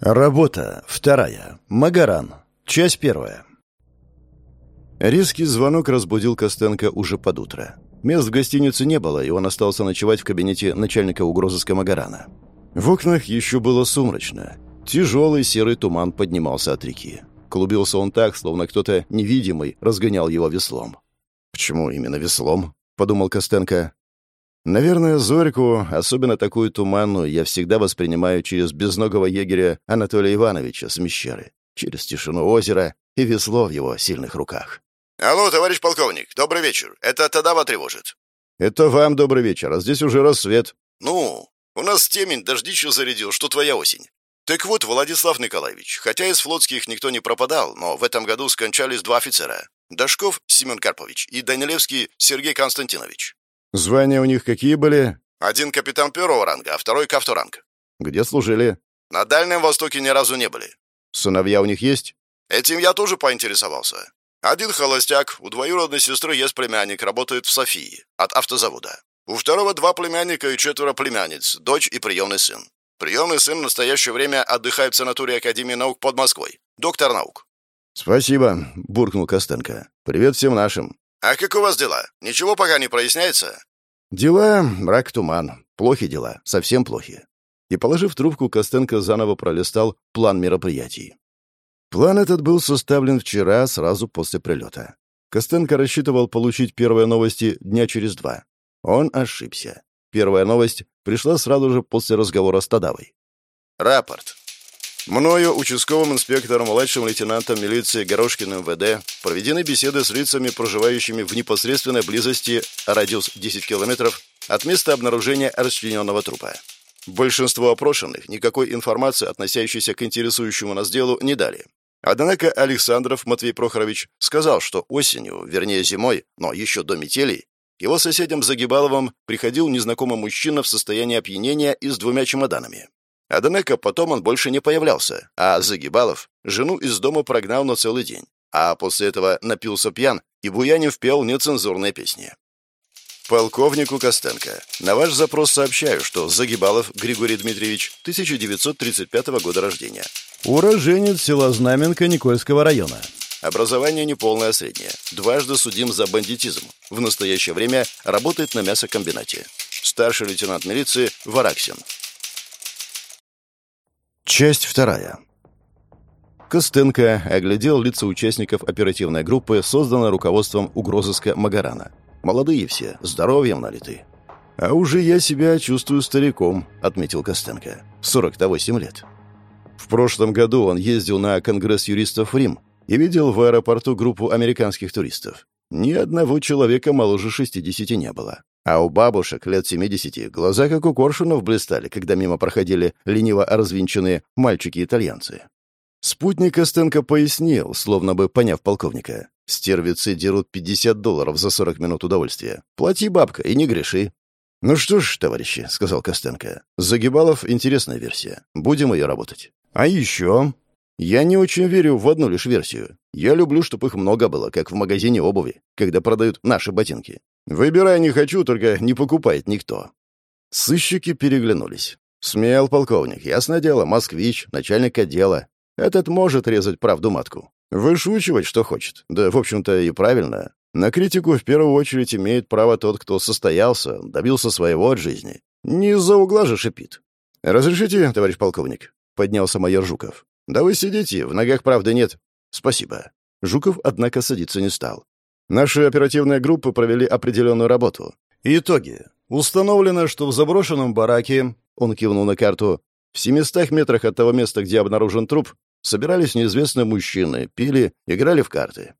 Работа вторая. Магаран. Часть первая. Резкий звонок разбудил Костенко уже под утро. Мест в гостинице не было, и он остался ночевать в кабинете начальника угрозыска Магарана. В окнах еще было сумрачно. Тяжелый серый туман поднимался от реки. Клубился он так, словно кто-то невидимый разгонял его веслом. «Почему именно веслом?» — подумал Костенко. Наверное, Зорьку, особенно такую туманную, я всегда воспринимаю через безногого егеря Анатолия Ивановича с Мещеры, через тишину озера и весло в его сильных руках. «Алло, товарищ полковник, добрый вечер. Это Тадава тревожит». «Это вам добрый вечер, а здесь уже рассвет». «Ну, у нас темень дождичью зарядил, что твоя осень. Так вот, Владислав Николаевич, хотя из флотских никто не пропадал, но в этом году скончались два офицера. Дашков Семен Карпович и Данилевский Сергей Константинович. Звания у них какие были? Один капитан первого ранга, а второй кавторанг. Где служили? На Дальнем Востоке ни разу не были. Сыновья у них есть? Этим я тоже поинтересовался. Один холостяк, у двоюродной сестры есть племянник, работает в Софии, от автозавода. У второго два племянника и четверо племянниц, дочь и приемный сын. Приемный сын в настоящее время отдыхает в санатории Академии наук под Москвой. Доктор наук. «Спасибо», — буркнул Костенко. «Привет всем нашим. «А как у вас дела? Ничего пока не проясняется?» «Дела, мрак, туман. Плохи дела, совсем плохи». И, положив трубку, Костенко заново пролистал план мероприятий. План этот был составлен вчера, сразу после прилета. Костенко рассчитывал получить первые новости дня через два. Он ошибся. Первая новость пришла сразу же после разговора с Тадавой. «Рапорт. Мною, участковым инспектором, младшим лейтенантом милиции Горошкиным ВД, проведены беседы с лицами, проживающими в непосредственной близости, радиус 10 километров, от места обнаружения расчлененного трупа. Большинство опрошенных никакой информации, относящейся к интересующему нас делу, не дали. Однако Александров Матвей Прохорович сказал, что осенью, вернее зимой, но еще до метелей, его соседям Загибаловым приходил незнакомый мужчина в состоянии опьянения и с двумя чемоданами. Однако потом он больше не появлялся, а Загибалов жену из дома прогнал на целый день, а после этого напился пьян и буянив пел нецензурные песни. Полковнику Костенко, на ваш запрос сообщаю, что Загибалов Григорий Дмитриевич, 1935 года рождения. Уроженец села Знаменка Никольского района. Образование неполное среднее. Дважды судим за бандитизм. В настоящее время работает на мясокомбинате. Старший лейтенант милиции Вараксин. Часть вторая. Костенко оглядел лица участников оперативной группы, созданной руководством угрозыска Магарана. Молодые все, здоровьем налиты. «А уже я себя чувствую стариком», — отметил Костенко. «48 лет». В прошлом году он ездил на Конгресс юристов в Рим и видел в аэропорту группу американских туристов. Ни одного человека моложе 60 не было. А у бабушек лет 70 глаза, как у коршунов, блистали, когда мимо проходили лениво развинченные мальчики-итальянцы. Спутник Костенко пояснил, словно бы поняв полковника. «Стервицы дерут 50 долларов за 40 минут удовольствия. Плати, бабка, и не греши». «Ну что ж, товарищи», — сказал Костенко, — «Загибалов — интересная версия. Будем ее работать». «А еще...» «Я не очень верю в одну лишь версию. Я люблю, чтобы их много было, как в магазине обуви, когда продают наши ботинки. Выбирай не хочу, только не покупает никто». Сыщики переглянулись. «Смел полковник, ясное дело, москвич, начальник отдела. Этот может резать правду матку. Вышучивать, что хочет. Да, в общем-то, и правильно. На критику в первую очередь имеет право тот, кто состоялся, добился своего от жизни. Не из-за угла же шипит. «Разрешите, товарищ полковник?» — поднялся майор Жуков. «Да вы сидите, в ногах правды нет». «Спасибо». Жуков, однако, садиться не стал. Наши оперативные группы провели определенную работу. Итоги. Установлено, что в заброшенном бараке, он кивнул на карту, в 700 метрах от того места, где обнаружен труп, собирались неизвестные мужчины, пили, играли в карты.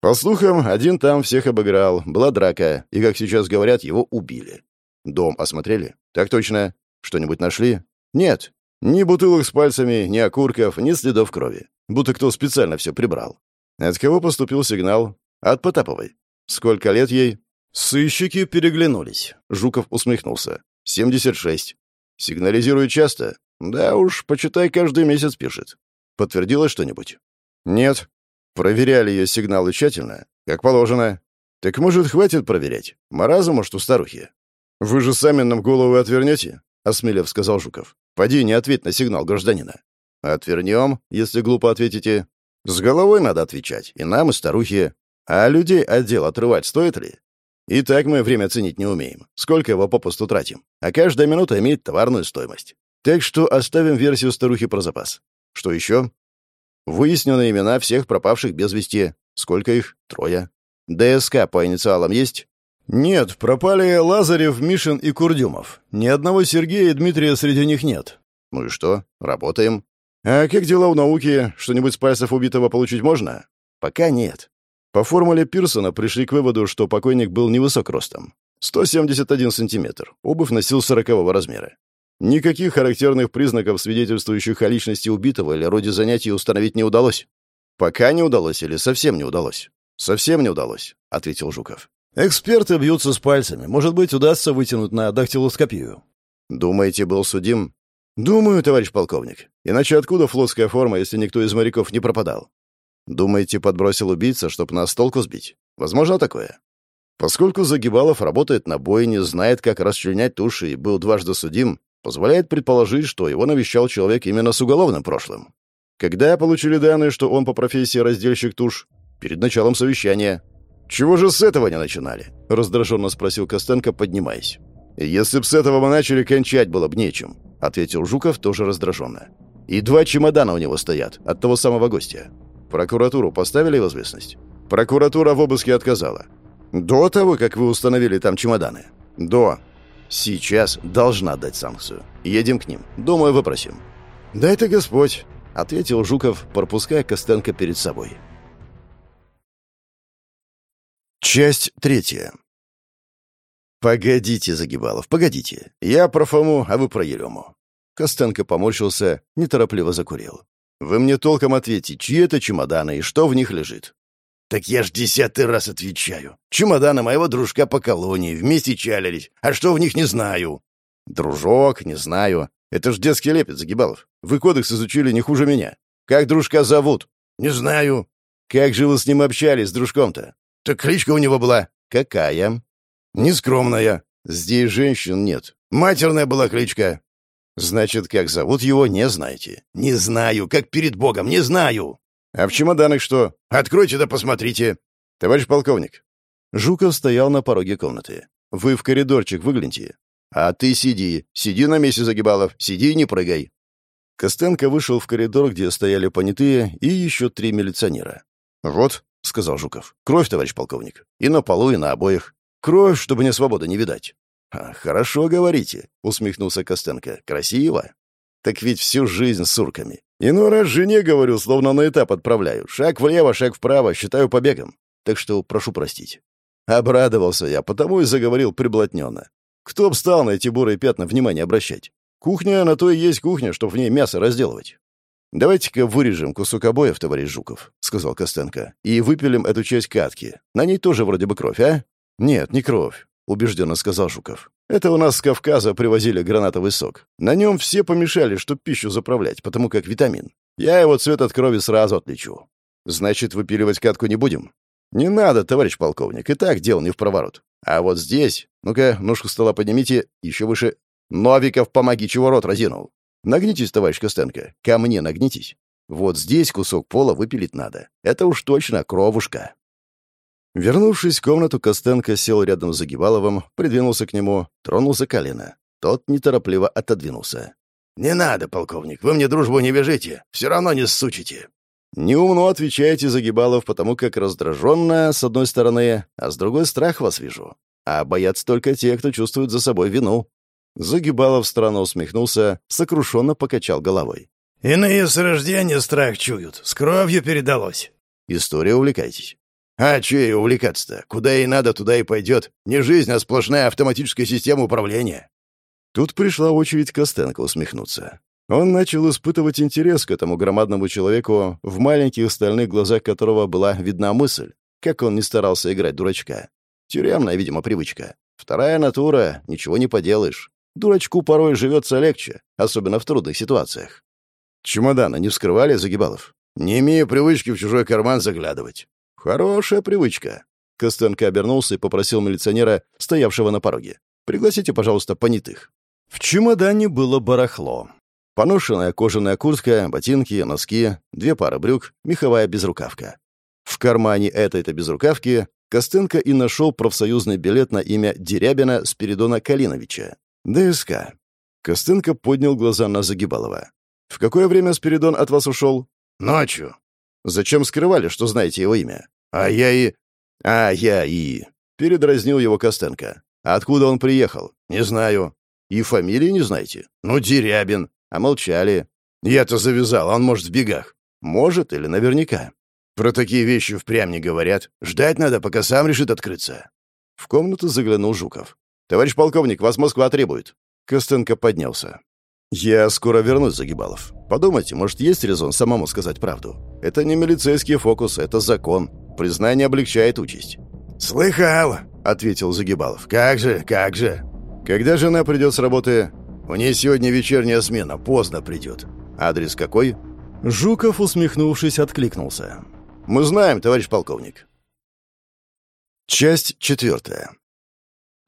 По слухам, один там всех обыграл, была драка, и, как сейчас говорят, его убили. Дом осмотрели? Так точно. Что-нибудь нашли? Нет. Ни бутылок с пальцами, ни окурков, ни следов крови. Будто кто специально все прибрал. От кого поступил сигнал? От Потаповой. Сколько лет ей? Сыщики переглянулись. Жуков усмехнулся. Семьдесят шесть. Сигнализирует часто? Да уж, почитай, каждый месяц пишет. Подтвердилось что-нибудь? Нет. Проверяли ее сигналы тщательно, как положено. Так может, хватит проверять? Маразм, может, у старухи? Вы же сами нам голову отвернете? Осмелев сказал Жуков. Поди, не ответь на сигнал гражданина. Отвернем, если глупо ответите. С головой надо отвечать, и нам, и старухе. А людей отдел отрывать стоит ли? И так мы время ценить не умеем. Сколько его попусту тратим. А каждая минута имеет товарную стоимость. Так что оставим версию старухи про запас. Что еще? Выяснены имена всех пропавших без вести. Сколько их? Трое. ДСК по инициалам есть? Нет, пропали Лазарев, Мишин и Курдюмов. Ни одного Сергея и Дмитрия среди них нет. Ну и что? Работаем. А как дела у науки? Что-нибудь с пальцев убитого получить можно? Пока нет. По формуле Пирсона пришли к выводу, что покойник был невысок ростом. 171 сантиметр. Обувь носил 40 размера. Никаких характерных признаков, свидетельствующих о личности убитого или роде занятий, установить не удалось. Пока не удалось или совсем не удалось? Совсем не удалось, ответил Жуков. Эксперты бьются с пальцами. Может быть, удастся вытянуть на дактилоскопию. Думаете, был судим? Думаю, товарищ полковник. Иначе откуда флотская форма, если никто из моряков не пропадал? Думаете, подбросил убийца, чтобы нас толку сбить? Возможно такое? Поскольку Загибалов работает на бойне, знает, как расчленять туши и был дважды судим, позволяет предположить, что его навещал человек именно с уголовным прошлым. Когда получили данные, что он по профессии раздельщик туш? Перед началом совещания. «Чего же с этого не начинали?» — раздраженно спросил Костенко, поднимаясь. «Если б с этого мы начали, кончать было бы нечем», — ответил Жуков тоже раздраженно. «И два чемодана у него стоят от того самого гостя. Прокуратуру поставили в известность?» «Прокуратура в обыске отказала». «До того, как вы установили там чемоданы?» «До. Сейчас должна дать санкцию. Едем к ним. Думаю, выпросим». «Да это Господь», — ответил Жуков, пропуская Костенко перед собой. Часть третья. «Погодите, Загибалов, погодите. Я про Фому, а вы про Ерему». Костенко поморщился, неторопливо закурил. «Вы мне толком ответьте, чьи это чемоданы и что в них лежит?» «Так я ж десятый раз отвечаю. Чемоданы моего дружка по колонии, вместе чалились. А что в них, не знаю». «Дружок, не знаю. Это ж детский лепет, Загибалов. Вы кодекс изучили не хуже меня. Как дружка зовут?» «Не знаю». «Как же вы с ним общались, с дружком-то?» «Так кличка у него была». «Какая?» «Нескромная. Здесь женщин нет. Матерная была кличка». «Значит, как зовут его, не знаете?» «Не знаю. Как перед Богом, не знаю». «А в чемоданах что?» «Откройте да посмотрите». «Товарищ полковник». Жуков стоял на пороге комнаты. «Вы в коридорчик выгляните». «А ты сиди. Сиди на месте, Загибалов. Сиди и не прыгай». Костенко вышел в коридор, где стояли понятые и еще три милиционера. «Вот», — сказал Жуков, — «кровь, товарищ полковник. И на полу, и на обоих. Кровь, чтобы мне свободы не видать». А, «Хорошо говорите», — усмехнулся Костенко. «Красиво». «Так ведь всю жизнь с урками. Иной раз жене говорю, словно на этап отправляю. Шаг влево, шаг вправо, считаю побегом. Так что прошу простить». Обрадовался я, потому и заговорил приблотненно. Кто б стал на эти бурые пятна внимание обращать? Кухня на то и есть кухня, чтоб в ней мясо разделывать. «Давайте-ка вырежем кусок обоев, товарищ Жуков», — сказал Костенко, «и выпилим эту часть катки. На ней тоже вроде бы кровь, а?» «Нет, не кровь», — убежденно сказал Жуков. «Это у нас с Кавказа привозили гранатовый сок. На нем все помешали, чтоб пищу заправлять, потому как витамин. Я его цвет от крови сразу отличу. Значит, выпиливать катку не будем?» «Не надо, товарищ полковник, и так дел не в проворот. А вот здесь... Ну-ка, ножку стола поднимите, еще выше. Новиков, помоги, чего рот разинул?» Нагнитесь, товарищ Костенко, ко мне нагнитесь. Вот здесь кусок пола выпилить надо. Это уж точно кровушка». Вернувшись в комнату, Костенко сел рядом с Загибаловым, придвинулся к нему, тронул за колено. Тот неторопливо отодвинулся. «Не надо, полковник, вы мне дружбу не вяжите, все равно не сучите». «Неумно отвечаете, Загибалов, потому как раздраженно, с одной стороны, а с другой страх вас вижу. А боятся только те, кто чувствует за собой вину. Загибалов странно усмехнулся, сокрушенно покачал головой. «Иные с рождения страх чуют. С кровью передалось». «История увлекайтесь». «А че ей увлекаться-то? Куда ей надо, туда и пойдет. Не жизнь, а сплошная автоматическая система управления». Тут пришла очередь Костенко усмехнуться. Он начал испытывать интерес к этому громадному человеку, в маленьких стальных глазах которого была видна мысль, как он не старался играть дурачка. Тюремная, видимо, привычка. Вторая натура, ничего не поделаешь. Дурачку порой живется легче, особенно в трудных ситуациях. Чемоданы не вскрывали, Загибалов? Не имею привычки в чужой карман заглядывать. Хорошая привычка. Костенко обернулся и попросил милиционера, стоявшего на пороге. «Пригласите, пожалуйста, понятых». В чемодане было барахло. Поношенная кожаная куртка, ботинки, носки, две пары брюк, меховая безрукавка. В кармане этой-то безрукавки Костенко и нашел профсоюзный билет на имя Дерябина Спиридона Калиновича. ДСК. Костенко поднял глаза на Загибалова. «В какое время Спиридон от вас ушел?» «Ночью». «Зачем скрывали, что знаете его имя?» «А я и...» «А я и...» — передразнил его Костенко. «Откуда он приехал?» «Не знаю». «И фамилии не знаете?» «Ну, Дерябин». «А молчали». «Я-то завязал, он, может, в бегах». «Может или наверняка». «Про такие вещи впрямь не говорят. Ждать надо, пока сам решит открыться». В комнату заглянул Жуков. «Товарищ полковник, вас Москва требует». Костенко поднялся. «Я скоро вернусь, Загибалов. Подумайте, может, есть резон самому сказать правду? Это не милицейский фокус, это закон. Признание облегчает участь». «Слыхал», — ответил Загибалов. «Как же, как же». «Когда жена придет с работы?» «У нее сегодня вечерняя смена, поздно придет». «Адрес какой?» Жуков, усмехнувшись, откликнулся. «Мы знаем, товарищ полковник». Часть четвертая.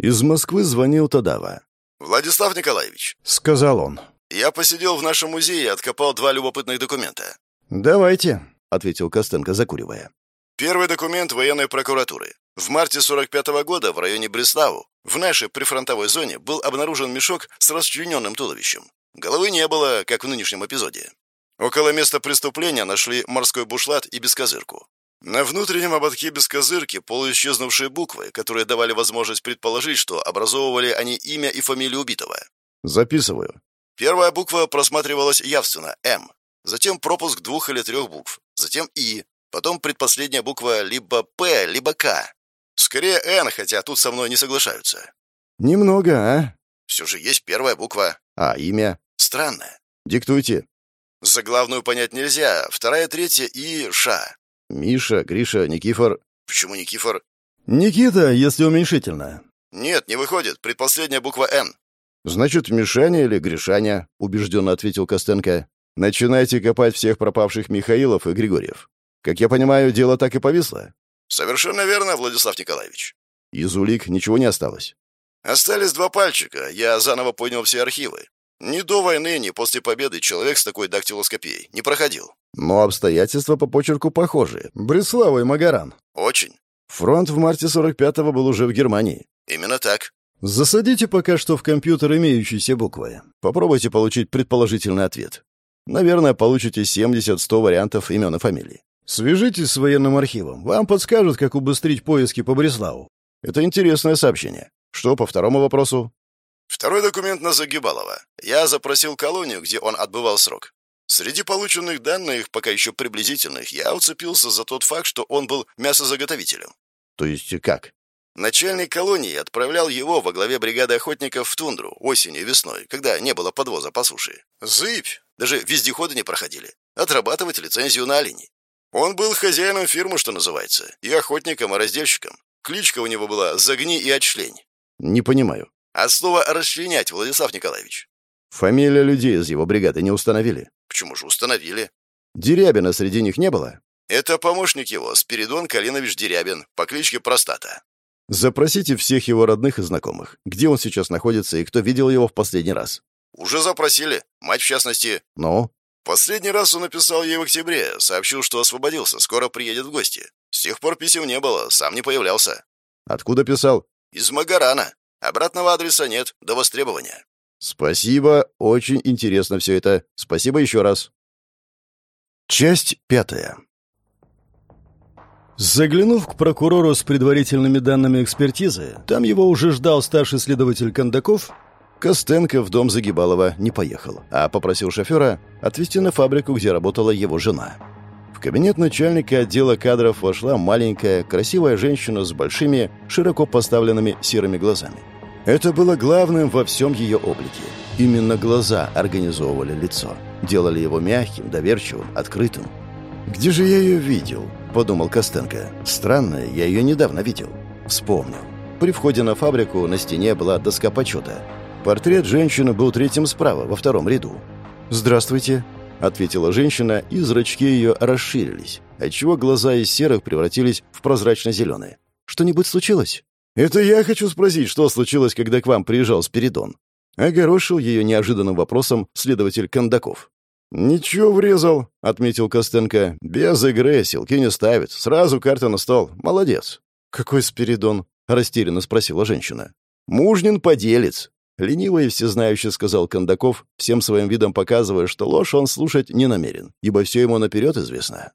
Из Москвы звонил Тадава. «Владислав Николаевич», — сказал он. «Я посидел в нашем музее и откопал два любопытных документа». «Давайте», — ответил Костенко, закуривая. «Первый документ военной прокуратуры. В марте 45 -го года в районе Бреславу, в нашей прифронтовой зоне, был обнаружен мешок с расчлененным туловищем. Головы не было, как в нынешнем эпизоде. Около места преступления нашли морской бушлат и бескозырку. На внутреннем ободке бескозырки полуисчезнувшие буквы, которые давали возможность предположить, что образовывали они имя и фамилию убитого. Записываю. Первая буква просматривалась явственно – «М». Затем пропуск двух или трех букв. Затем «И». Потом предпоследняя буква либо «П», либо «К». Скорее «Н», хотя тут со мной не соглашаются. Немного, а? Все же есть первая буква. А имя? Странное. Диктуйте. Заглавную понять нельзя. Вторая, третья и «Ша». Миша, Гриша, Никифор. Почему Никифор? Никита, если уменьшительно. Нет, не выходит. Предпоследняя буква «Н». Значит, Мишаня или Гришаня, убежденно ответил Костенко. Начинайте копать всех пропавших Михаилов и Григорьев. Как я понимаю, дело так и повисло. Совершенно верно, Владислав Николаевич. Из улик ничего не осталось. Остались два пальчика. Я заново понял все архивы. Ни до войны, ни после победы человек с такой дактилоскопией не проходил. Но обстоятельства по почерку похожи. Бреслава и Магаран. Очень. Фронт в марте 45-го был уже в Германии. Именно так. Засадите пока что в компьютер имеющиеся буквы. Попробуйте получить предположительный ответ. Наверное, получите 70-100 вариантов имен и фамилий. Свяжитесь с военным архивом. Вам подскажут, как убыстрить поиски по Бреславу. Это интересное сообщение. Что по второму вопросу? Второй документ на Загибалова. Я запросил колонию, где он отбывал срок. Среди полученных данных, пока еще приблизительных, я уцепился за тот факт, что он был мясозаготовителем. То есть как? Начальник колонии отправлял его во главе бригады охотников в тундру осенью и весной, когда не было подвоза по суше. Зыбь! Даже вездеходы не проходили. Отрабатывать лицензию на оленей. Он был хозяином фирмы, что называется, и охотником, и раздельщиком. Кличка у него была «Загни и отчлень». Не понимаю. От слова «расчленять», Владислав Николаевич. Фамилия людей из его бригады не установили? Почему же установили? Дерябина среди них не было? Это помощник его, Спиридон Калинович Дерябин, по кличке Простата. Запросите всех его родных и знакомых. Где он сейчас находится и кто видел его в последний раз? Уже запросили. Мать, в частности. Но? Последний раз он написал ей в октябре, сообщил, что освободился, скоро приедет в гости. С тех пор писем не было, сам не появлялся. Откуда писал? Из Магарана. Обратного адреса нет, до востребования. Спасибо, очень интересно все это. Спасибо еще раз. Часть пятая. Заглянув к прокурору с предварительными данными экспертизы, там его уже ждал старший следователь Кондаков, Костенко в дом Загибалова не поехал, а попросил шофера отвезти на фабрику, где работала его жена. В кабинет начальника отдела кадров вошла маленькая, красивая женщина с большими, широко поставленными серыми глазами. Это было главным во всем ее облике. Именно глаза организовывали лицо, делали его мягким, доверчивым, открытым. «Где же я ее видел?» – подумал Костенко. «Странно, я ее недавно видел». Вспомнил. При входе на фабрику на стене была доска почета. Портрет женщины был третьим справа, во втором ряду. «Здравствуйте», — ответила женщина, и зрачки ее расширились, отчего глаза из серых превратились в прозрачно-зеленые. «Что-нибудь случилось?» «Это я хочу спросить, что случилось, когда к вам приезжал Спиридон?» Огорошил ее неожиданным вопросом следователь Кондаков. «Ничего врезал», — отметил Костенко. «Без игры, силки не ставит. Сразу карта на стол. Молодец». «Какой Спиридон?» — растерянно спросила женщина. «Мужнин поделец», — лениво и всезнающе сказал Кондаков, всем своим видом показывая, что ложь он слушать не намерен, ибо все ему наперед известно.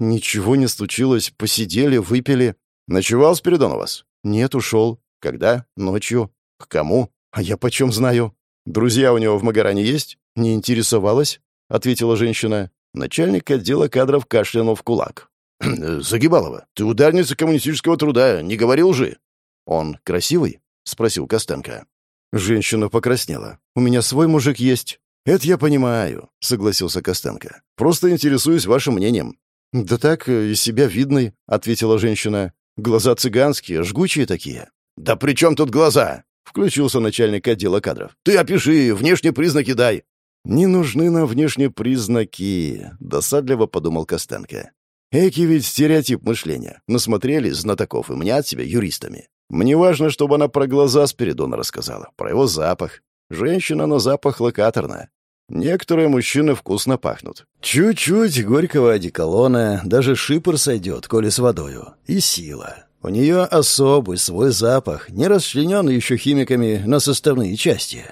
«Ничего не случилось. Посидели, выпили. Ночевал Спиридон у вас?» «Нет, ушел. Когда? Ночью. К кому? А я почем знаю? Друзья у него в Магаране есть? Не интересовалась?» — ответила женщина. Начальник отдела кадров кашлянул в кулак. «Загибалова, ты ударница коммунистического труда, не говорил же?» «Он красивый?» — спросил Костенко. Женщина покраснела. «У меня свой мужик есть». «Это я понимаю», — согласился Костенко. «Просто интересуюсь вашим мнением». «Да так, э, из себя видный», — ответила женщина. «Глаза цыганские, жгучие такие». «Да при чем тут глаза?» — включился начальник отдела кадров. «Ты опиши, внешние признаки дай». «Не нужны нам внешние признаки», — досадливо подумал Костенко. «Эки ведь стереотип мышления. Насмотрелись знатоков и мнят себя юристами. Мне важно, чтобы она про глаза Спиридона рассказала, про его запах. Женщина на запах локаторная. Некоторые мужчины вкусно пахнут. Чуть-чуть горького одеколона, даже шипр сойдет, коли с водою. И сила. У нее особый свой запах, не расчлененный еще химиками на составные части.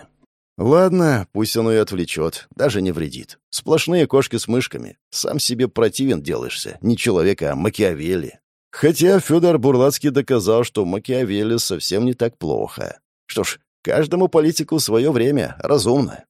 Ладно, пусть он ее отвлечет, даже не вредит. Сплошные кошки с мышками. Сам себе противен делаешься. Не человека, а Макиавелли. Хотя Федор Бурлацкий доказал, что Макиавелли совсем не так плохо. Что ж, каждому политику свое время, разумно.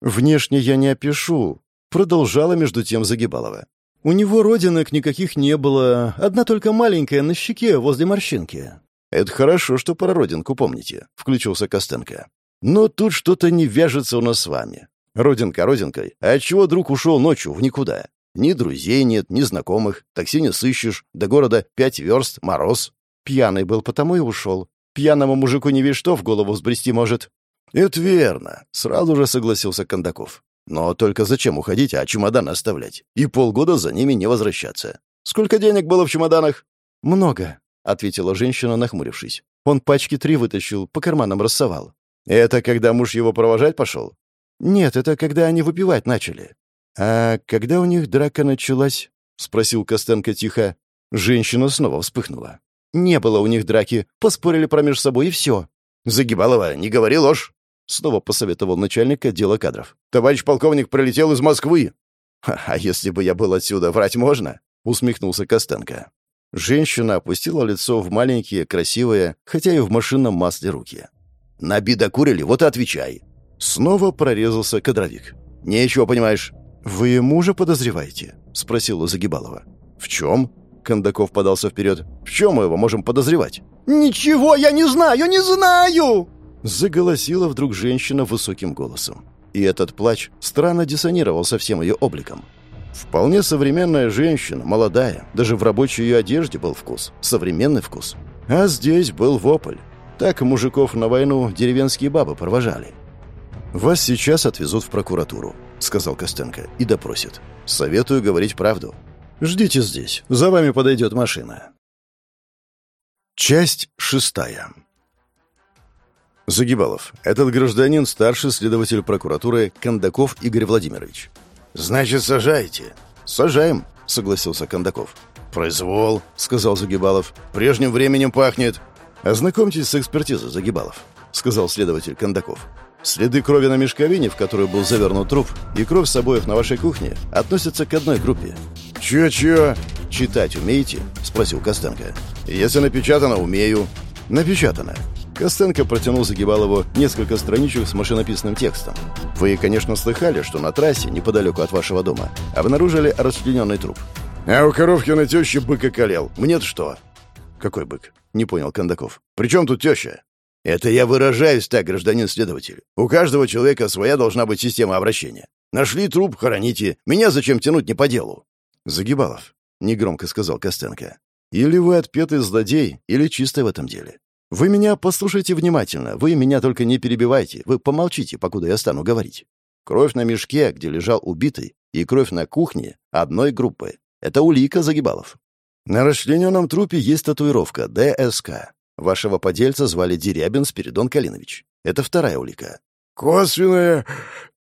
«Внешне я не опишу», — продолжала между тем Загибалова. «У него родинок никаких не было, одна только маленькая на щеке возле морщинки». «Это хорошо, что про родинку помните», — включился Костенко. «Но тут что-то не вяжется у нас с вами. Родинка родинкой, а чего друг ушел ночью в никуда? Ни друзей нет, ни знакомых, такси не сыщешь, до города пять верст, мороз. Пьяный был, потому и ушел. Пьяному мужику не весь что в голову сбрести может». «Это верно», — сразу же согласился Кондаков. «Но только зачем уходить, а чемодан оставлять? И полгода за ними не возвращаться. Сколько денег было в чемоданах?» «Много», — ответила женщина, нахмурившись. «Он пачки три вытащил, по карманам рассовал». «Это когда муж его провожать пошел?» «Нет, это когда они выпивать начали». «А когда у них драка началась?» — спросил Костенко тихо. Женщина снова вспыхнула. «Не было у них драки, поспорили промеж собой, и все». «Загибалова, не говори ложь!» Снова посоветовал начальник отдела кадров. «Товарищ полковник прилетел из Москвы!» «А если бы я был отсюда, врать можно?» — усмехнулся Костенко. Женщина опустила лицо в маленькие, красивые, хотя и в машинном масле руки. «На курили, вот и отвечай!» Снова прорезался кадровик. «Нечего, понимаешь?» «Вы мужа подозреваете?» — спросила Загибалова. «В чем?» — Кондаков подался вперед. «В чем мы его можем подозревать?» «Ничего я не знаю, не знаю!» Заголосила вдруг женщина высоким голосом. И этот плач странно диссонировал со всем ее обликом. Вполне современная женщина, молодая, даже в рабочей ее одежде был вкус, современный вкус. А здесь был вопль. Так мужиков на войну деревенские бабы провожали. «Вас сейчас отвезут в прокуратуру», — сказал Костенко, — «и допросят. Советую говорить правду. Ждите здесь, за вами подойдет машина». Часть шестая. Загибалов. Этот гражданин старший следователь прокуратуры Кондаков Игорь Владимирович. Значит, сажаете? Сажаем, согласился Кондаков. Произвол, сказал Загибалов. Прежним временем пахнет. Ознакомьтесь с экспертизой, Загибалов, сказал следователь Кондаков. Следы крови на мешковине, в которую был завернут труп, и кровь с обоев на вашей кухне относятся к одной группе. «Чё-чё?» «Читать умеете?» — спросил Костенко. «Если напечатано, умею». «Напечатано. Костенко протянул Загибалову несколько страничек с машинописным текстом. «Вы, конечно, слыхали, что на трассе, неподалеку от вашего дома, обнаружили расчлененный труп». «А у Коровкина теща бык околел. Мне-то что?» «Какой бык?» — не понял Кондаков. «При чем тут теща?» «Это я выражаюсь так, гражданин-следователь. У каждого человека своя должна быть система обращения. Нашли труп, хороните. Меня зачем тянуть не по делу?» «Загибалов», — негромко сказал Костенко. «Или вы отпетый злодей, или чистый в этом деле. Вы меня послушайте внимательно. Вы меня только не перебивайте. Вы помолчите, покуда я стану говорить. Кровь на мешке, где лежал убитый, и кровь на кухне одной группы. Это улика Загибалов. На расчлененном трупе есть татуировка ДСК. Вашего подельца звали Дерябин Спиридон Калинович. Это вторая улика. косвенное...»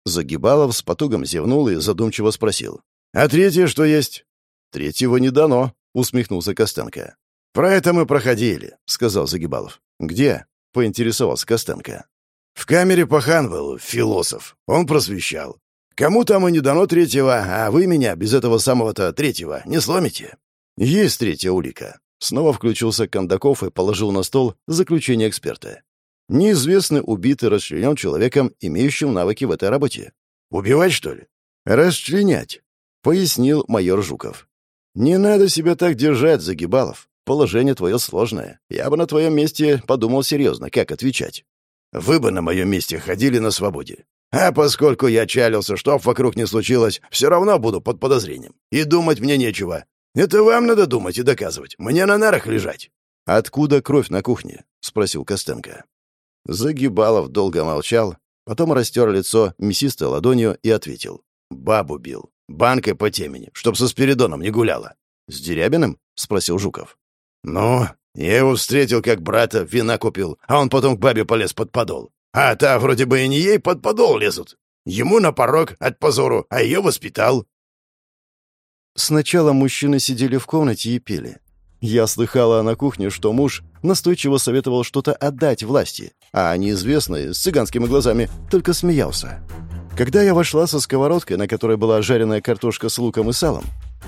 Загибалов с потугом зевнул и задумчиво спросил. «А третье что есть?» «Третьего не дано», — усмехнулся Костенко. «Про это мы проходили», — сказал Загибалов. «Где?» — поинтересовался Костенко. «В камере пахан был, философ. Он просвещал. Кому там и не дано третьего, а вы меня без этого самого-то третьего не сломите?» «Есть третья улика». Снова включился Кондаков и положил на стол заключение эксперта. Неизвестный убитый расчленен человеком, имеющим навыки в этой работе. «Убивать, что ли?» «Расчленять», — пояснил майор Жуков. «Не надо себя так держать, Загибалов. Положение твое сложное. Я бы на твоем месте подумал серьезно, как отвечать». «Вы бы на моем месте ходили на свободе. А поскольку я чалился, чтоб вокруг не случилось, все равно буду под подозрением. И думать мне нечего. Это вам надо думать и доказывать. Мне на нарах лежать». «Откуда кровь на кухне?» — спросил Костенко. Загибалов долго молчал, потом растер лицо мясистой ладонью и ответил. «Бабу бил. Банкой по темени, чтоб со Спиридоном не гуляла». «С Дерябиным?» — спросил Жуков. «Ну, я его встретил как брата, вина купил, а он потом к бабе полез под подол. А та вроде бы и не ей под подол лезут. Ему на порог от позору, а ее воспитал». Сначала мужчины сидели в комнате и пели. Я слыхала на кухне, что муж настойчиво советовал что-то отдать власти, а неизвестный, с цыганскими глазами, только смеялся. Когда я вошла со сковородкой, на которой была жареная картошка с луком и салом,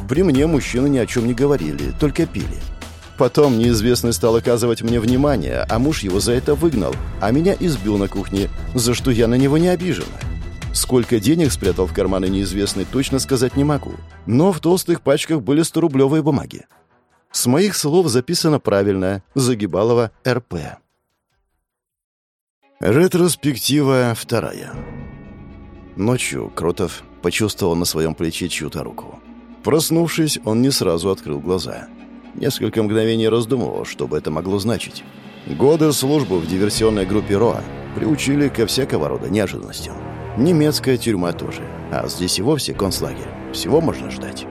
при мне мужчины ни о чем не говорили, только пили. Потом неизвестный стал оказывать мне внимание, а муж его за это выгнал, а меня избил на кухне, за что я на него не обижена. Сколько денег спрятал в карманы неизвестный, точно сказать не могу. Но в толстых пачках были 100-рублевые бумаги. С моих слов записано правильно «Загибалова РП». Ретроспектива вторая. Ночью Кротов почувствовал на своем плече чью-то руку. Проснувшись, он не сразу открыл глаза. Несколько мгновений раздумывал, что бы это могло значить. Годы службы в диверсионной группе РОА приучили ко всякого рода неожиданностям. Немецкая тюрьма тоже. А здесь и вовсе концлагерь. Всего можно ждать.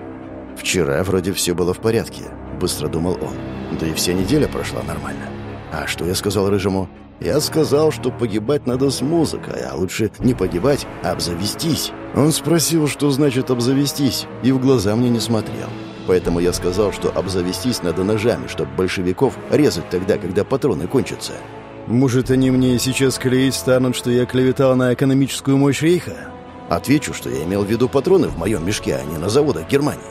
Вчера вроде все было в порядке быстро думал он. Да и вся неделя прошла нормально. А что я сказал Рыжему? Я сказал, что погибать надо с музыкой, а лучше не погибать, а обзавестись. Он спросил, что значит обзавестись, и в глаза мне не смотрел. Поэтому я сказал, что обзавестись надо ножами, чтобы большевиков резать тогда, когда патроны кончатся. Может, они мне сейчас клеить станут, что я клеветал на экономическую мощь Рейха? Отвечу, что я имел в виду патроны в моем мешке, а не на заводах Германии.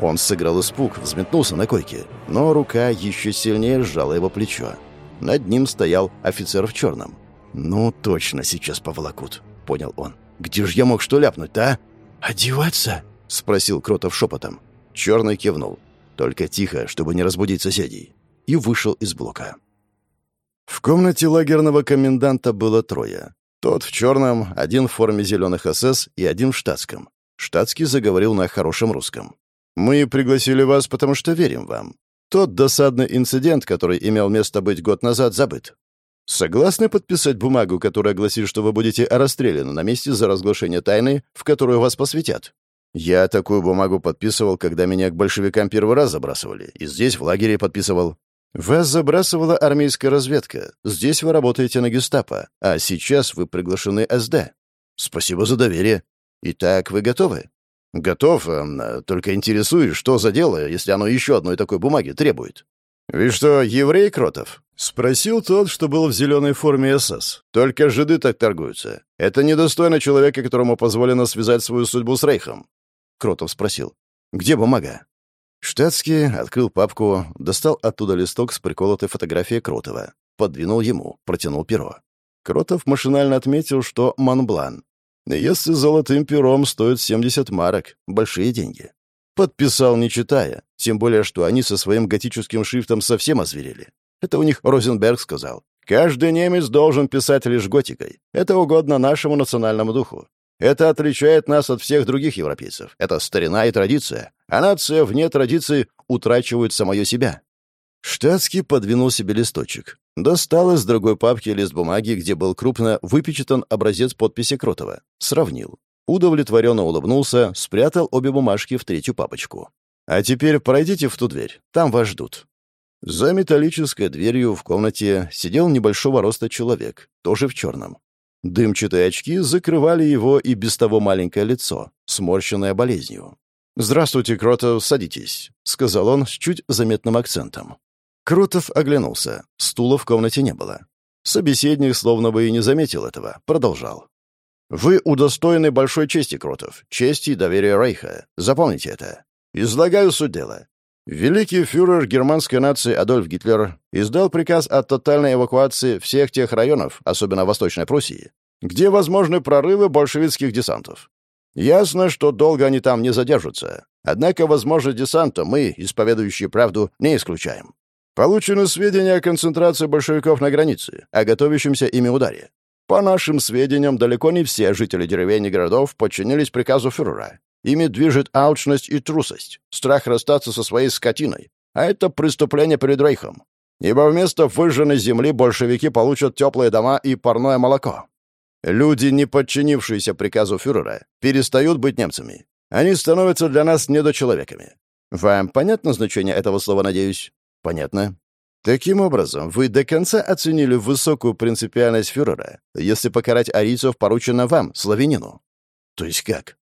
Он сыграл испуг, взметнулся на койке, но рука еще сильнее сжала его плечо. Над ним стоял офицер в черном. «Ну, точно сейчас поволокут», — понял он. «Где ж я мог что ляпнуть-то, а?» «Одеваться?» — спросил Кротов шепотом. Черный кивнул. Только тихо, чтобы не разбудить соседей. И вышел из блока. В комнате лагерного коменданта было трое. Тот в черном, один в форме зеленых СС и один в штатском. Штатский заговорил на хорошем русском. Мы пригласили вас, потому что верим вам. Тот досадный инцидент, который имел место быть год назад, забыт. Согласны подписать бумагу, которая гласит, что вы будете расстреляны на месте за разглашение тайны, в которую вас посвятят? Я такую бумагу подписывал, когда меня к большевикам первый раз забрасывали, и здесь, в лагере, подписывал. Вас забрасывала армейская разведка. Здесь вы работаете на гестапо, а сейчас вы приглашены СД. Спасибо за доверие. Итак, вы готовы? «Готов, э, только интересуюсь, что за дело, если оно еще одной такой бумаги требует». «Вы что, еврей, Кротов?» — спросил тот, что был в зеленой форме СС. «Только жиды так торгуются. Это недостойно человека, которому позволено связать свою судьбу с Рейхом». Кротов спросил. «Где бумага?» Штатский открыл папку, достал оттуда листок с приколотой фотографией Кротова. Подвинул ему, протянул перо. Кротов машинально отметил, что Монблан. Если золотым пером стоит 70 марок, большие деньги. Подписал, не читая, тем более, что они со своим готическим шрифтом совсем озверели. Это у них Розенберг сказал. Каждый немец должен писать лишь готикой. Это угодно нашему национальному духу. Это отличает нас от всех других европейцев. Это старина и традиция. А нация вне традиции утрачивает самое себя. Штатский подвинул себе листочек. Достал из другой папки лист бумаги, где был крупно выпечатан образец подписи Кротова. Сравнил. Удовлетворенно улыбнулся, спрятал обе бумажки в третью папочку. «А теперь пройдите в ту дверь. Там вас ждут». За металлической дверью в комнате сидел небольшого роста человек, тоже в черном. Дымчатые очки закрывали его и без того маленькое лицо, сморщенное болезнью. «Здравствуйте, Кротов, садитесь», — сказал он с чуть заметным акцентом. Кротов оглянулся. Стула в комнате не было. Собеседник, словно бы и не заметил этого, продолжал. «Вы удостоены большой чести, Кротов, чести и доверия Рейха. Запомните это. Излагаю суть дела. Великий фюрер германской нации Адольф Гитлер издал приказ о тотальной эвакуации всех тех районов, особенно Восточной Пруссии, где возможны прорывы большевистских десантов. Ясно, что долго они там не задержатся. Однако возможность десанта мы, исповедующие правду, не исключаем. Получены сведения о концентрации большевиков на границе, о готовящемся ими ударе. По нашим сведениям, далеко не все жители деревень и городов подчинились приказу фюрера. Ими движет алчность и трусость, страх расстаться со своей скотиной. А это преступление перед Рейхом. Ибо вместо выжженной земли большевики получат теплые дома и парное молоко. Люди, не подчинившиеся приказу фюрера, перестают быть немцами. Они становятся для нас недочеловеками. Вам понятно значение этого слова, надеюсь? Понятно. Таким образом, вы до конца оценили высокую принципиальность фюрера, если покарать арийцев поручено вам, славянину. То есть как?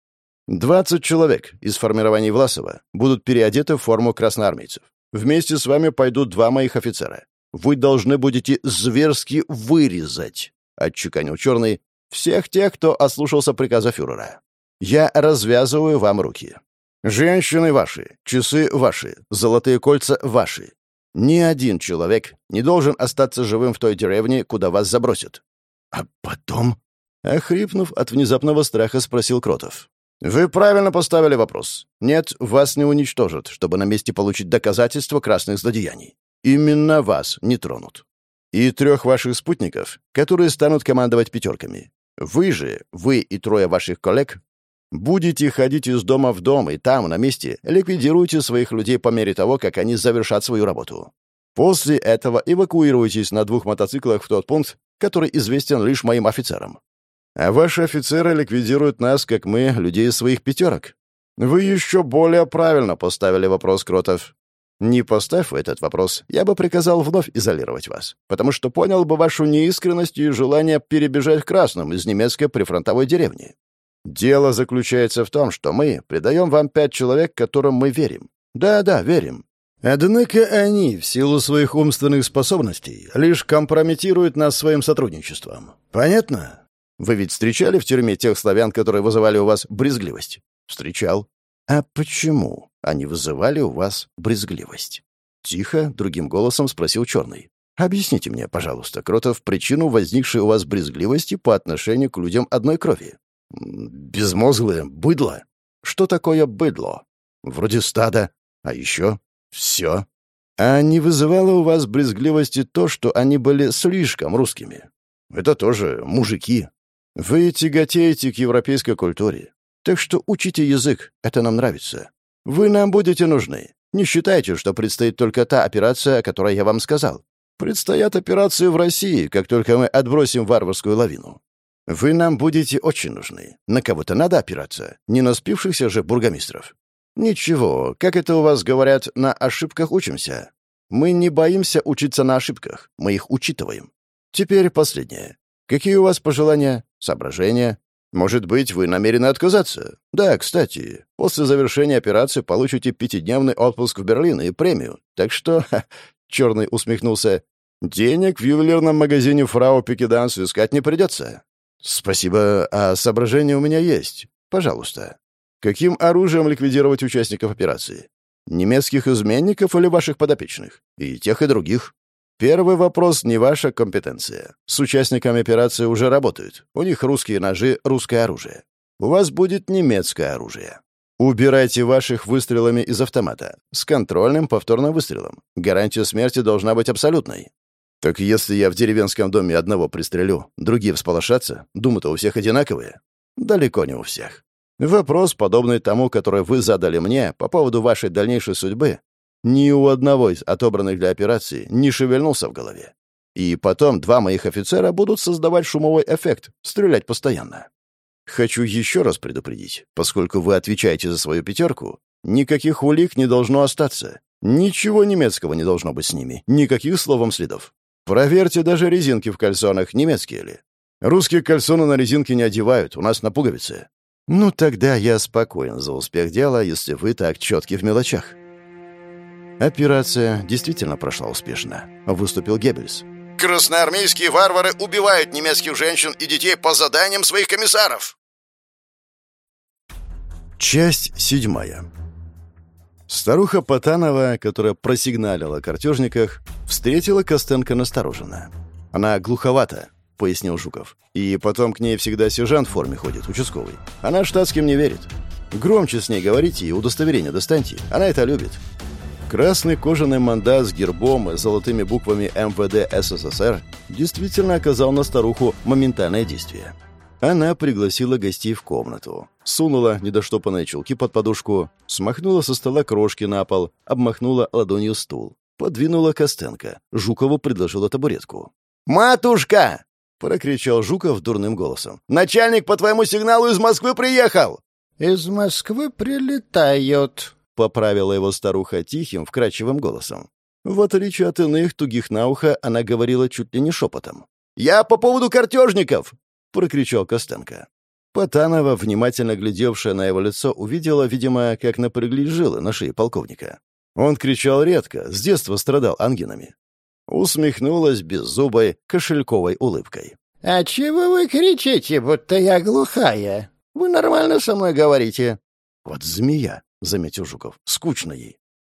20 человек из формирований Власова будут переодеты в форму красноармейцев. Вместе с вами пойдут два моих офицера. Вы должны будете зверски вырезать, — отчеканил Черный, — всех тех, кто ослушался приказа фюрера. Я развязываю вам руки. Женщины ваши, часы ваши, золотые кольца ваши. Ни один человек не должен остаться живым в той деревне, куда вас забросят. А потом... Охрипнув от внезапного страха, спросил Кротов. «Вы правильно поставили вопрос. Нет, вас не уничтожат, чтобы на месте получить доказательства красных злодеяний. Именно вас не тронут. И трех ваших спутников, которые станут командовать пятерками. Вы же, вы и трое ваших коллег, будете ходить из дома в дом и там, на месте, ликвидируйте своих людей по мере того, как они завершат свою работу. После этого эвакуируйтесь на двух мотоциклах в тот пункт, который известен лишь моим офицерам. А ваши офицеры ликвидируют нас, как мы, людей своих пятерок. Вы еще более правильно поставили вопрос, Кротов. Не поставь этот вопрос, я бы приказал вновь изолировать вас, потому что понял бы вашу неискренность и желание перебежать к красным из немецкой прифронтовой деревни. Дело заключается в том, что мы придаем вам пять человек, которым мы верим. Да-да, верим. Однако они, в силу своих умственных способностей, лишь компрометируют нас своим сотрудничеством. Понятно? Вы ведь встречали в тюрьме тех славян, которые вызывали у вас брезгливость? Встречал. А почему они вызывали у вас брезгливость? Тихо, другим голосом спросил Черный. Объясните мне, пожалуйста, Кротов, причину возникшей у вас брезгливости по отношению к людям одной крови. Безмозглое быдло. Что такое быдло? Вроде стада. А еще все. А не вызывало у вас брезгливости то, что они были слишком русскими? Это тоже мужики, вы тяготеете к европейской культуре. Так что учите язык, это нам нравится. Вы нам будете нужны. Не считайте, что предстоит только та операция, о которой я вам сказал. Предстоят операции в России, как только мы отбросим варварскую лавину. Вы нам будете очень нужны. На кого-то надо опираться, не на спившихся же бургомистров. Ничего, как это у вас говорят, на ошибках учимся. Мы не боимся учиться на ошибках, мы их учитываем. Теперь последнее. Какие у вас пожелания, соображения? Может быть, вы намерены отказаться? Да, кстати, после завершения операции получите пятидневный отпуск в Берлин и премию. Так что, Черный усмехнулся, денег в ювелирном магазине фрау Пикеданс искать не придется. Спасибо, а соображения у меня есть. Пожалуйста. Каким оружием ликвидировать участников операции? Немецких изменников или ваших подопечных? И тех, и других. Первый вопрос не ваша компетенция. С участниками операции уже работают. У них русские ножи, русское оружие. У вас будет немецкое оружие. Убирайте ваших выстрелами из автомата. С контрольным повторным выстрелом. Гарантия смерти должна быть абсолютной. Так если я в деревенском доме одного пристрелю, другие всполошатся, думы-то у всех одинаковые? Далеко не у всех. Вопрос, подобный тому, который вы задали мне по поводу вашей дальнейшей судьбы, ни у одного из отобранных для операции не шевельнулся в голове. И потом два моих офицера будут создавать шумовой эффект, стрелять постоянно. Хочу еще раз предупредить, поскольку вы отвечаете за свою пятерку, никаких улик не должно остаться. Ничего немецкого не должно быть с ними, никаких словом следов. Проверьте даже резинки в кальсонах, немецкие ли. Русские кальсоны на резинке не одевают, у нас на пуговице. Ну, тогда я спокоен за успех дела, если вы так четки в мелочах. Операция действительно прошла успешно. Выступил Геббельс. Красноармейские варвары убивают немецких женщин и детей по заданиям своих комиссаров. Часть седьмая. Старуха Потанова, которая просигналила картежниках, встретила Костенко настороженно. «Она глуховата», — пояснил Жуков. «И потом к ней всегда сержант в форме ходит, участковый. Она штатским не верит. Громче с ней говорите и удостоверение достаньте. Она это любит». Красный кожаный мандат с гербом и золотыми буквами МВД СССР действительно оказал на старуху моментальное действие. Она пригласила гостей в комнату, сунула недоштопанные чулки под подушку, смахнула со стола крошки на пол, обмахнула ладонью стул, подвинула Костенко. Жукову предложила табуретку. «Матушка!» — прокричал Жуков дурным голосом. «Начальник по твоему сигналу из Москвы приехал!» «Из Москвы прилетают», — поправила его старуха тихим, вкрадчивым голосом. В отличие от иных тугих на ухо, она говорила чуть ли не шепотом. «Я по поводу картежников!» прокричал Костенко. Потанова, внимательно глядевшая на его лицо, увидела, видимо, как напряглись жилы на шее полковника. Он кричал редко, с детства страдал ангинами. Усмехнулась беззубой кошельковой улыбкой. «А чего вы кричите, будто я глухая? Вы нормально со мной говорите?» «Вот змея», — заметил Жуков, — «скучно ей».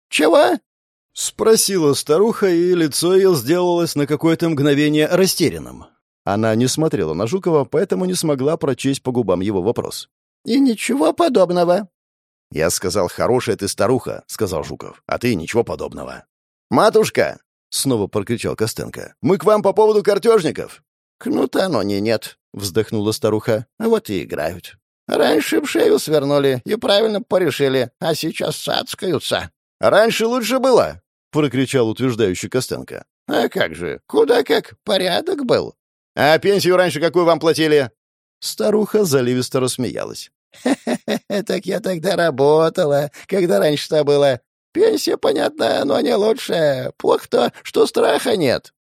«Чего?» — спросила старуха, и лицо ее сделалось на какое-то мгновение растерянным. Она не смотрела на Жукова, поэтому не смогла прочесть по губам его вопрос. «И ничего подобного». «Я сказал, хорошая ты старуха», — сказал Жуков, — «а ты ничего подобного». «Матушка!» — снова прокричал Костенко. «Мы к вам по поводу картежников». «Кнута но не нет», — вздохнула старуха. «Вот и играют. Раньше б шею свернули и правильно порешили, а сейчас цацкаются». «Раньше лучше было», — прокричал утверждающий Костенко. «А как же, куда как, порядок был. «А пенсию раньше какую вам платили?» Старуха заливисто рассмеялась. «Хе-хе, так я тогда работала, когда раньше-то было. Пенсия, понятно, но не лучшая. Плохо то, что страха нет».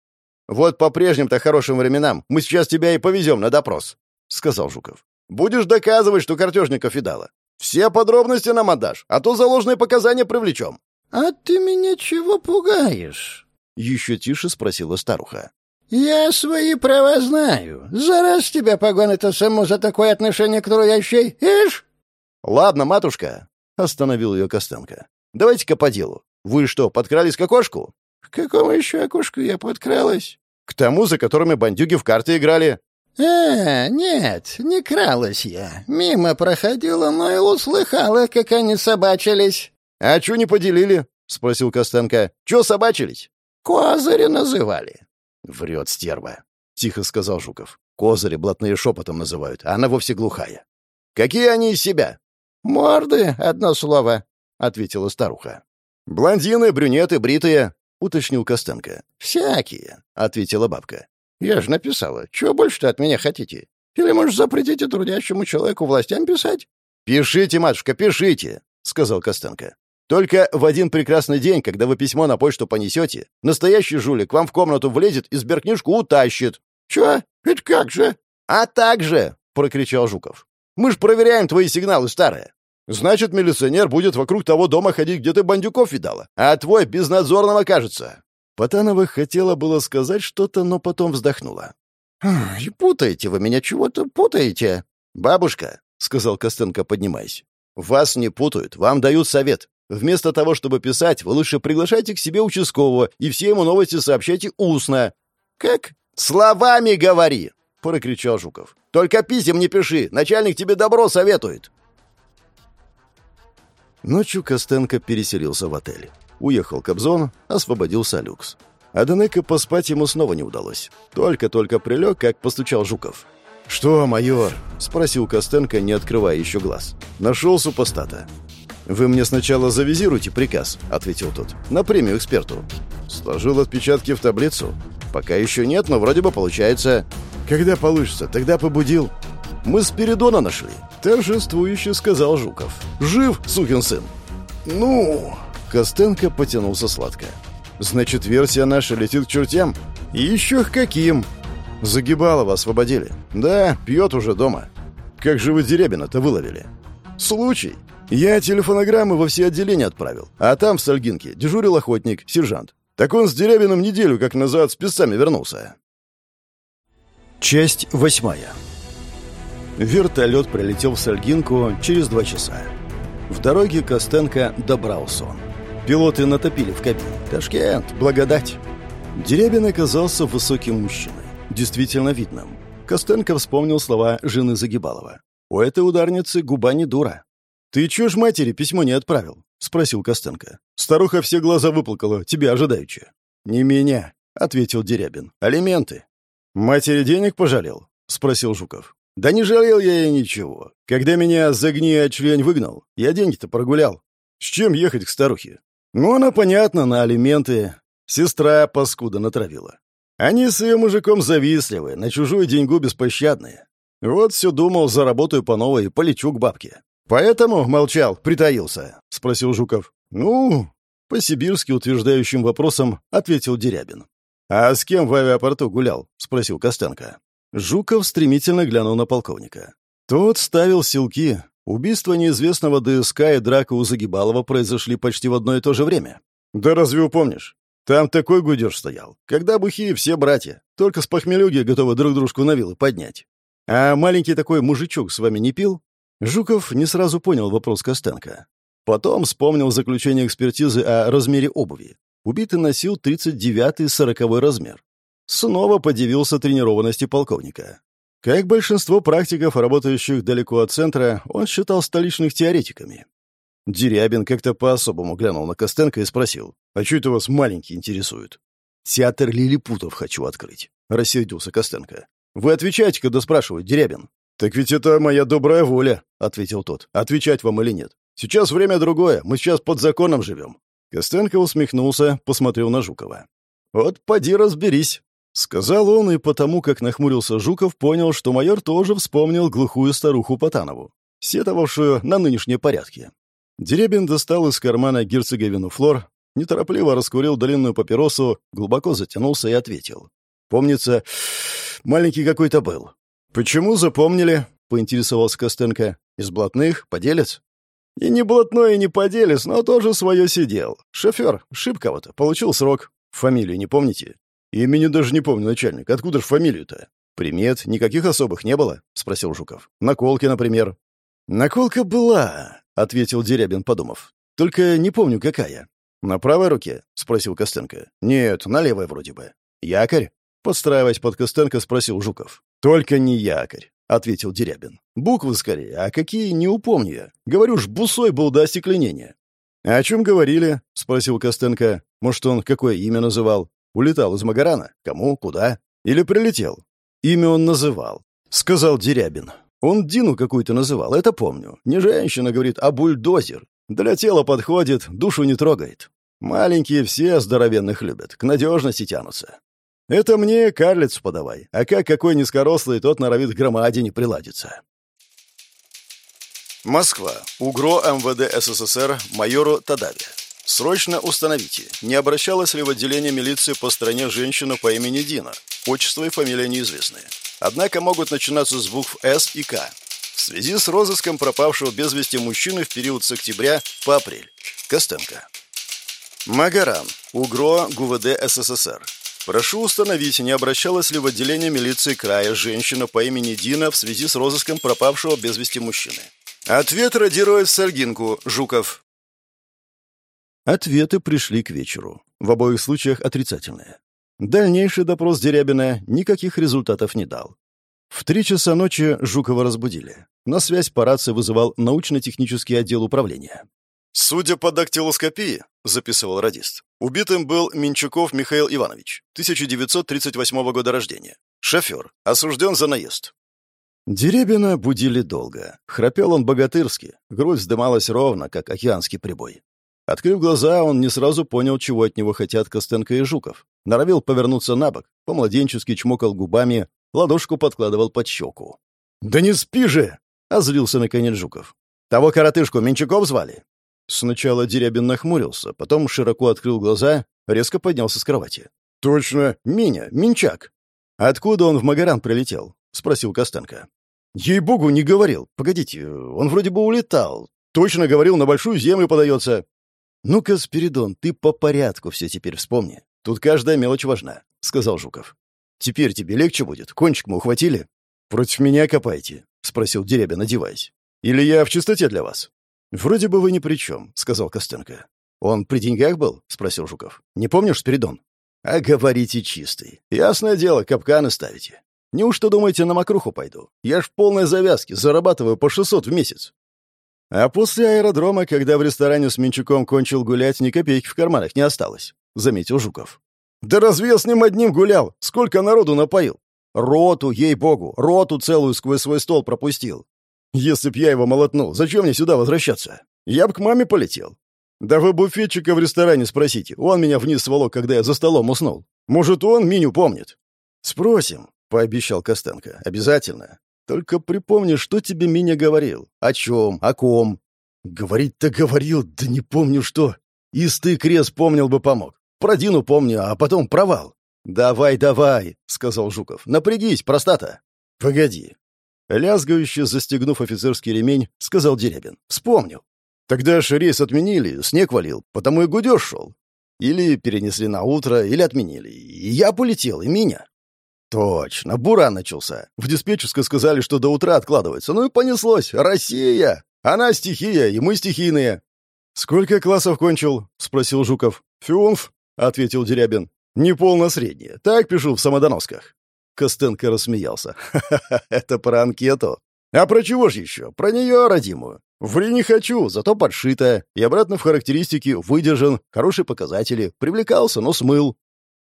«Вот по прежним-то хорошим временам мы сейчас тебя и повезем на допрос», — сказал Жуков. «Будешь доказывать, что картежников видала. Все подробности нам отдашь, а то за ложные показания привлечем». «А ты меня чего пугаешь?» — еще тише спросила старуха. «Я свои права знаю. Зараз тебя погонят саму за такое отношение к трудящей. Ишь!» «Ладно, матушка», — остановил ее Костенко. «Давайте-ка по делу. Вы что, подкрались к окошку?» «К какому еще окошку я подкралась?» «К тому, за которыми бандюги в карты играли». «А, нет, не кралась я. Мимо проходила, но и услыхала, как они собачились». «А чё не поделили?» — спросил Костенко. «Чё собачились?» «Козыри называли». «Врет стерва», — тихо сказал Жуков. «Козыри блатные шепотом называют, а она вовсе глухая». «Какие они из себя?» «Морды, одно слово», — ответила старуха. «Блондины, брюнеты, бритые», — уточнил Костенко. «Всякие», — ответила бабка. «Я же написала. Чего больше-то от меня хотите? Или, может, запретите трудящему человеку властям писать?» «Пишите, матушка, пишите», — сказал Костенко. Только в один прекрасный день, когда вы письмо на почту понесете, настоящий жулик вам в комнату влезет и сберкнижку утащит. — Чё? Ведь как же? — А так же! — прокричал Жуков. — Мы ж проверяем твои сигналы, старые. Значит, милиционер будет вокруг того дома ходить, где ты бандюков видала, а твой безнадзорным окажется. Потанова хотела было сказать что-то, но потом вздохнула. «И путаете вы меня, чего-то путаете». «Бабушка», — сказал Костенко, поднимаясь, — «вас не путают, вам дают совет. Вместо того, чтобы писать, вы лучше приглашайте к себе участкового и все ему новости сообщайте устно». «Как?» «Словами говори!» — прокричал Жуков. «Только писем не пиши, начальник тебе добро советует». Ночью Костенко переселился в отель. Уехал Кобзон, освободился Люкс. А Денека поспать ему снова не удалось. Только-только прилег, как постучал Жуков. «Что, майор?» — спросил Костенко, не открывая еще глаз. «Нашел супостата». «Вы мне сначала завизируйте приказ», — ответил тот. «На премию эксперту». Сложил отпечатки в таблицу. «Пока еще нет, но вроде бы получается». «Когда получится, тогда побудил». «Мы Спиридона нашли», — торжествующе сказал Жуков. «Жив, сукин сын». «Ну...» — Костенко потянулся сладко. «Значит, версия наша летит к чертям?» «Еще к каким?» Загибалова освободили. Да, пьет уже дома. Как же вы Дерябина-то выловили? Случай. Я телефонограммы во все отделения отправил. А там, в Сальгинке, дежурил охотник, сержант. Так он с Дерябиным неделю как назад с песцами вернулся. Часть восьмая. Вертолет прилетел в Сальгинку через два часа. В дороге Костенко добрал сон. Пилоты натопили в кабине. Ташкент, благодать. Дерябин оказался высоким мужчиной. Действительно видным. Костенко вспомнил слова жены Загибалова. «У этой ударницы губа не дура». «Ты чё ж матери письмо не отправил?» — спросил Костенко. «Старуха все глаза выплакала, тебя ожидаючи». «Не меня», — ответил Дерябин. «Алименты». «Матери денег пожалел?» — спросил Жуков. «Да не жалел я ей ничего. Когда меня за гния члень выгнал, я деньги-то прогулял. С чем ехать к старухе? Ну, она, понятно, на алименты. Сестра паскуда натравила. Они с ее мужиком завистливы, на чужую деньгу беспощадные. Вот все думал, заработаю по новой, полечу к бабке. Поэтому молчал, притаился, — спросил Жуков. Ну, по-сибирски утверждающим вопросом ответил Дерябин. «А с кем в авиапорту гулял?» — спросил Костенко. Жуков стремительно глянул на полковника. Тот ставил силки. Убийство неизвестного ДСК и драка у Загибалова произошли почти в одно и то же время. «Да разве упомнишь? Там такой гудеж стоял. Когда бухие все братья. Только с похмелюги готовы друг дружку на вилы поднять. А маленький такой мужичок с вами не пил?» Жуков не сразу понял вопрос Костенко. Потом вспомнил заключение экспертизы о размере обуви. Убитый носил 39-40 размер. Снова подивился тренированности полковника. Как большинство практиков, работающих далеко от центра, он считал столичных теоретиками. Дерябин как-то по-особому глянул на Костенко и спросил, «А что это вас маленький интересует?» «Театр лилипутов хочу открыть», — рассердился Костенко. «Вы отвечаете, когда спрашивают, Дерябин?» «Так ведь это моя добрая воля», — ответил тот. «Отвечать вам или нет? Сейчас время другое, мы сейчас под законом живем». Костенко усмехнулся, посмотрел на Жукова. «Вот поди разберись», Сказал он, и потому, как нахмурился Жуков, понял, что майор тоже вспомнил глухую старуху Потанову, сетовавшую на нынешние порядки. Деребин достал из кармана герцоговину флор, неторопливо раскурил длинную папиросу, глубоко затянулся и ответил. «Помнится, маленький какой-то был». «Почему запомнили?» — поинтересовался Костенко. «Из блатных? Поделец?» «И не блатной, и не поделец, но тоже свое сидел. Шофер, шиб кого-то, получил срок. Фамилию не помните?» «Имени даже не помню, начальник. Откуда ж фамилию-то?» «Примет никаких особых не было?» — спросил Жуков. «Наколки, например». «Наколка была», — ответил Дерябин, подумав. «Только не помню, какая». «На правой руке?» — спросил Костенко. «Нет, на левой вроде бы». «Якорь?» — подстраиваясь под Костенко, спросил Жуков. «Только не якорь», — ответил Дерябин. «Буквы скорее, а какие, не упомню я. Говорю ж, бусой был до остекления». «О чем говорили?» — спросил Костенко. «Может, он какое имя называл?» Улетал из Магарана? Кому? Куда? Или прилетел? Имя он называл. Сказал Дерябин. Он Дину какую-то называл, это помню. Не женщина, говорит, а бульдозер. Для тела подходит, душу не трогает. Маленькие все здоровенных любят, к надежности тянутся. Это мне карлицу подавай, а как какой низкорослый, тот норовит к громадине приладиться. Москва. УГРО МВД СССР майору Тадаве. Срочно установите, не обращалась ли в отделение милиции по стране женщина по имени Дина. Отчество и фамилия неизвестны. Однако могут начинаться с букв «С» и «К». В связи с розыском пропавшего без вести мужчины в период с октября по апрель. Костенко. Магаран. УГРО ГУВД СССР. Прошу установить, не обращалась ли в отделение милиции края женщина по имени Дина в связи с розыском пропавшего без вести мужчины. Ответ радирует Сальгинку, Жуков. Ответы пришли к вечеру. В обоих случаях отрицательные. Дальнейший допрос Дерябина никаких результатов не дал. В три часа ночи Жукова разбудили. На связь по рации вызывал научно-технический отдел управления. «Судя по дактилоскопии», — записывал радист, убитым был Минчуков Михаил Иванович, 1938 года рождения. Шофер, осужден за наезд. Деребина будили долго. Храпел он богатырски, грудь вздымалась ровно, как океанский прибой. Открыв глаза, он не сразу понял, чего от него хотят Костенко и Жуков. Норовил повернуться на бок, по-младенчески чмокал губами, ладошку подкладывал под щеку. «Да не спи же!» — озлился наконец Жуков. «Того коротышку Менчаков звали?» Сначала Дерябин нахмурился, потом широко открыл глаза, резко поднялся с кровати. «Точно, Миня, Минчак!» «Откуда он в Магаран прилетел?» — спросил Костенко. «Ей-богу, не говорил. Погодите, он вроде бы улетал. Точно говорил, на большую землю подается». «Ну-ка, Спиридон, ты по порядку все теперь вспомни. Тут каждая мелочь важна», — сказал Жуков. «Теперь тебе легче будет? Кончик мы ухватили?» «Против меня копайте», — спросил Дерябин, одеваясь. «Или я в чистоте для вас?» «Вроде бы вы ни при чем», — сказал Костенко. «Он при деньгах был?» — спросил Жуков. «Не помнишь, Спиридон?» «А говорите чистый. Ясное дело, капканы ставите. Неужто думаете, на мокруху пойду? Я ж в полной завязке, зарабатываю по 600 в месяц». А после аэродрома, когда в ресторане с Минчуком кончил гулять, ни копейки в карманах не осталось, — заметил Жуков. «Да разве я с ним одним гулял? Сколько народу напоил? Роту, ей-богу, роту целую сквозь свой стол пропустил. Если б я его молотнул, зачем мне сюда возвращаться? Я б к маме полетел. Да вы буфетчика в ресторане спросите. Он меня вниз сволок, когда я за столом уснул. Может, он меню помнит?» «Спросим», — пообещал Костенко. «Обязательно. Только припомни, что тебе Миня говорил. О чем, о ком?» «Говорить-то говорил, да не помню что. Истый крест помнил бы помог. Про Дину помню, а потом провал». «Давай, давай», — сказал Жуков. «Напрягись, простата». «Погоди». Лязгающе застегнув офицерский ремень, сказал Дерябин. «Вспомнил. Тогда ж рейс отменили, снег валил, потому и гудеж шел. Или перенесли на утро, или отменили. И я полетел, и меня. Точно, буран начался. В диспетчерской сказали, что до утра откладывается. Ну и понеслось. Россия! Она стихия, и мы стихийные. «Сколько классов кончил?» — спросил Жуков. «Фюнф», — ответил Дерябин. «Неполно среднее. Так пишу в самодоносках». Костенко рассмеялся. «Ха-ха-ха, это про анкету. А про чего ж еще? Про нее, родимую. Ври не хочу, зато подшито. И обратно в характеристики выдержан, хорошие показатели. Привлекался, но смыл.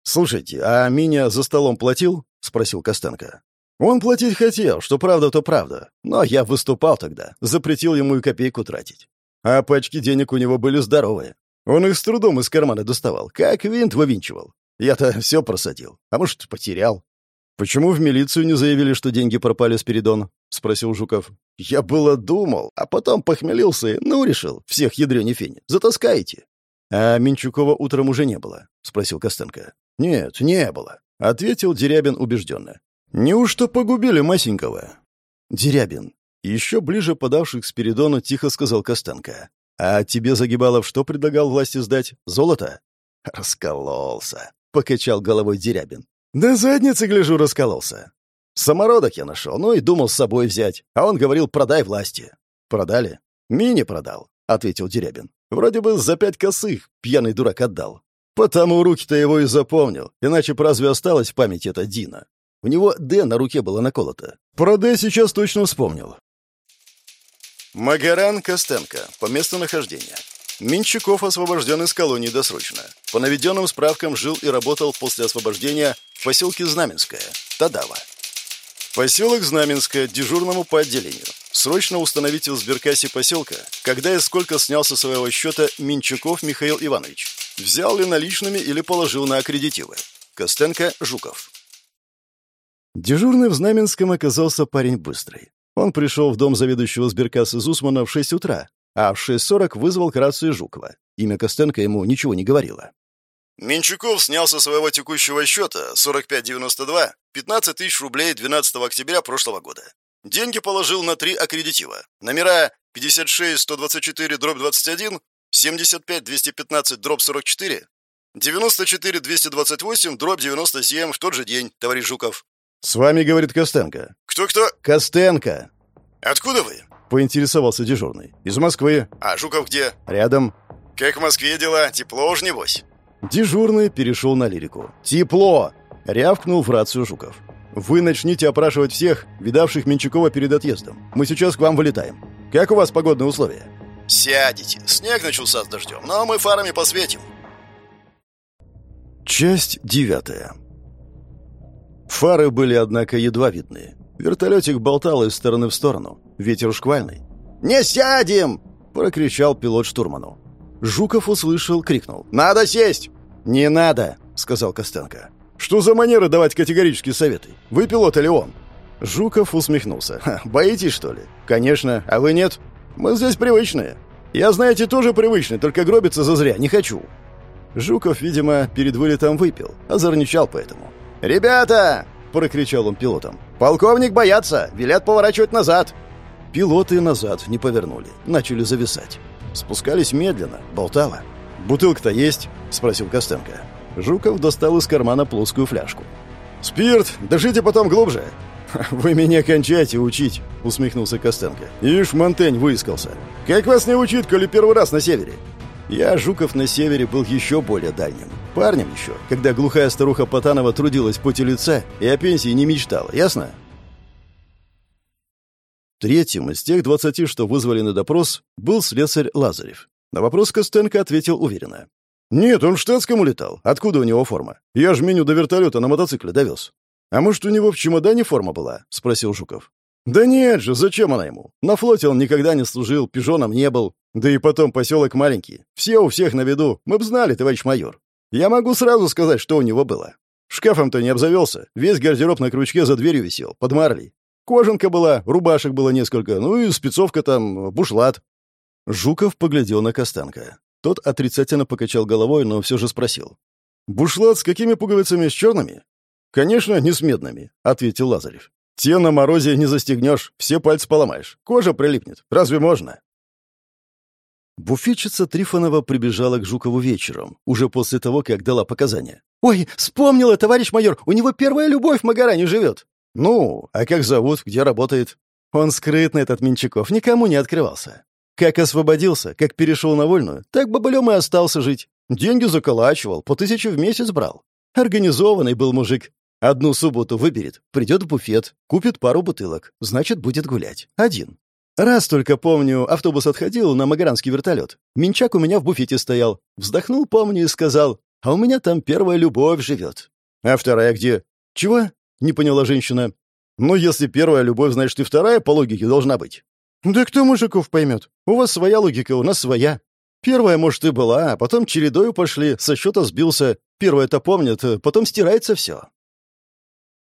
«Слушайте, а Миня за столом платил?» — спросил Костенко. «Он платить хотел, что правда, то правда. Но я выступал тогда, запретил ему и копейку тратить. А пачки денег у него были здоровые. Он их с трудом из кармана доставал, как винт вывинчивал. Я-то все просадил, а может, потерял. «Почему в милицию не заявили, что деньги пропали, Спиридон?» — спросил Жуков. «Я было думал, а потом похмелился и, ну, решил, всех ядрёне фени, затаскаете». «А Минчукова утром уже не было?» — спросил Костенко. «Нет, не было», — ответил Дерябин убежденно. «Неужто погубили Масенького?» «Дерябин». Еще ближе подавших к Спиридону тихо сказал Костенко. «А тебе, Загибалов, что предлагал власти сдать? Золото?» «Раскололся», — покачал головой Дерябин. «Да задницы, гляжу, раскололся. Самородок я нашел, ну и думал с собой взять. А он говорил, продай власти. Продали? Мини продал, — ответил Дерябин. Вроде бы за пять косых пьяный дурак отдал. Потому руки-то его и запомнил, иначе б разве осталось в памяти это Дина? У него «Д» на руке было наколото. Про «Д» сейчас точно вспомнил. Магаран Костенко. По месту нахождения. Минчуков освобожден из колонии досрочно. По наведенным справкам жил и работал после освобождения в поселке Знаменское, Тадава. Поселок Знаменское, дежурному по отделению. Срочно установите в сберкассе поселка, когда и сколько снял со своего счета Минчуков Михаил Иванович. Взял ли наличными или положил на аккредитивы. Костенко, Жуков. Дежурный в Знаменском оказался парень быстрый. Он пришел в дом заведующего сберкассы Зусмана в 6 утра, а в 6.40 вызвал к рации Жукова. Имя Костенко ему ничего не говорило. Минчуков снял со своего текущего счета 4592 15 тысяч рублей 12 октября прошлого года. Деньги положил на три аккредитива. Номера 56 124 дробь 21, 75 215 дробь 44, 94 228 дробь 97 в тот же день, товарищ Жуков. «С вами, — говорит Костенко». «Кто-кто?» «Костенко». «Откуда вы?» — поинтересовался дежурный. «Из Москвы». «А Жуков где?» «Рядом». «Как в Москве дела? Тепло уж небось?» Дежурный перешел на лирику. «Тепло!» — рявкнул в рацию Жуков. «Вы начните опрашивать всех, видавших Менчукова перед отъездом. Мы сейчас к вам вылетаем. Как у вас погодные условия?» «Сядете. Снег начался с дождем, но мы фарами посветим». Часть девятая. Фары были, однако, едва видны. Вертолетик болтал из стороны в сторону. Ветер шквальный. «Не сядем!» — прокричал пилот штурману. Жуков услышал, крикнул. «Надо сесть!» «Не надо!» — сказал Костенко. «Что за манеры давать категорические советы? Вы пилот или он?» Жуков усмехнулся. «Боитесь, что ли?» «Конечно. А вы нет?» «Мы здесь привычные. Я, знаете, тоже привычный, только гробиться зазря не хочу». Жуков, видимо, перед вылетом выпил, озорничал поэтому. «Ребята!» — прокричал он пилотам. «Полковник боятся! Велят поворачивать назад!» Пилоты назад не повернули, начали зависать. Спускались медленно, болтало. «Бутылка-то есть?» — спросил Костенко. Жуков достал из кармана плоскую фляжку. «Спирт! Дышите потом глубже!» «Вы меня кончайте учить!» — усмехнулся Костенко. «Ишь, Монтень выискался! Как вас не учить, коли первый раз на севере?» Я, Жуков, на севере был еще более дальним. Парнем еще, когда глухая старуха Потанова трудилась по лица и о пенсии не мечтала, ясно? Третьим из тех двадцати, что вызвали на допрос, был слесарь Лазарев. На вопрос Костенко ответил уверенно. «Нет, он в штатском улетал. Откуда у него форма? Я ж меню до вертолета на мотоцикле довез». «А может, у него в чемодане форма была?» — спросил Жуков. «Да нет же, зачем она ему? На флоте он никогда не служил, пижоном не был. Да и потом поселок маленький. Все у всех на виду. Мы б знали, товарищ майор. Я могу сразу сказать, что у него было. Шкафом-то не обзавелся. Весь гардероб на крючке за дверью висел, под марлей. Кожанка была, рубашек было несколько, ну и спецовка там, бушлат». Жуков поглядел на Костанка. Тот отрицательно покачал головой, но все же спросил. «Бушлат с какими пуговицами? С черными?» «Конечно, не с медными», — ответил Лазарев. «Те на морозе не застегнешь, все пальцы поломаешь. Кожа прилипнет. Разве можно?» Буфетчица Трифонова прибежала к Жукову вечером, уже после того, как дала показания. «Ой, вспомнила, товарищ майор, у него первая любовь в Магаране живет!» «Ну, а как зовут, где работает?» Он скрытный, этот Менчаков, никому не открывался. Как освободился, как перешел на вольную, так бабылем и остался жить. Деньги заколачивал, по тысяче в месяц брал. Организованный был мужик. Одну субботу выберет, придет в буфет, купит пару бутылок, значит, будет гулять. Один. Раз только помню, автобус отходил на Магаранский вертолет. Минчак у меня в буфете стоял. Вздохнул, помню, и сказал, а у меня там первая любовь живет. А вторая где? Чего? Не поняла женщина. Ну, если первая любовь, значит, и вторая по логике должна быть. «Да кто мужиков поймет? У вас своя логика, у нас своя. Первая, может, и была, а потом чередою пошли, со счета сбился. Первая-то помнит, потом стирается все».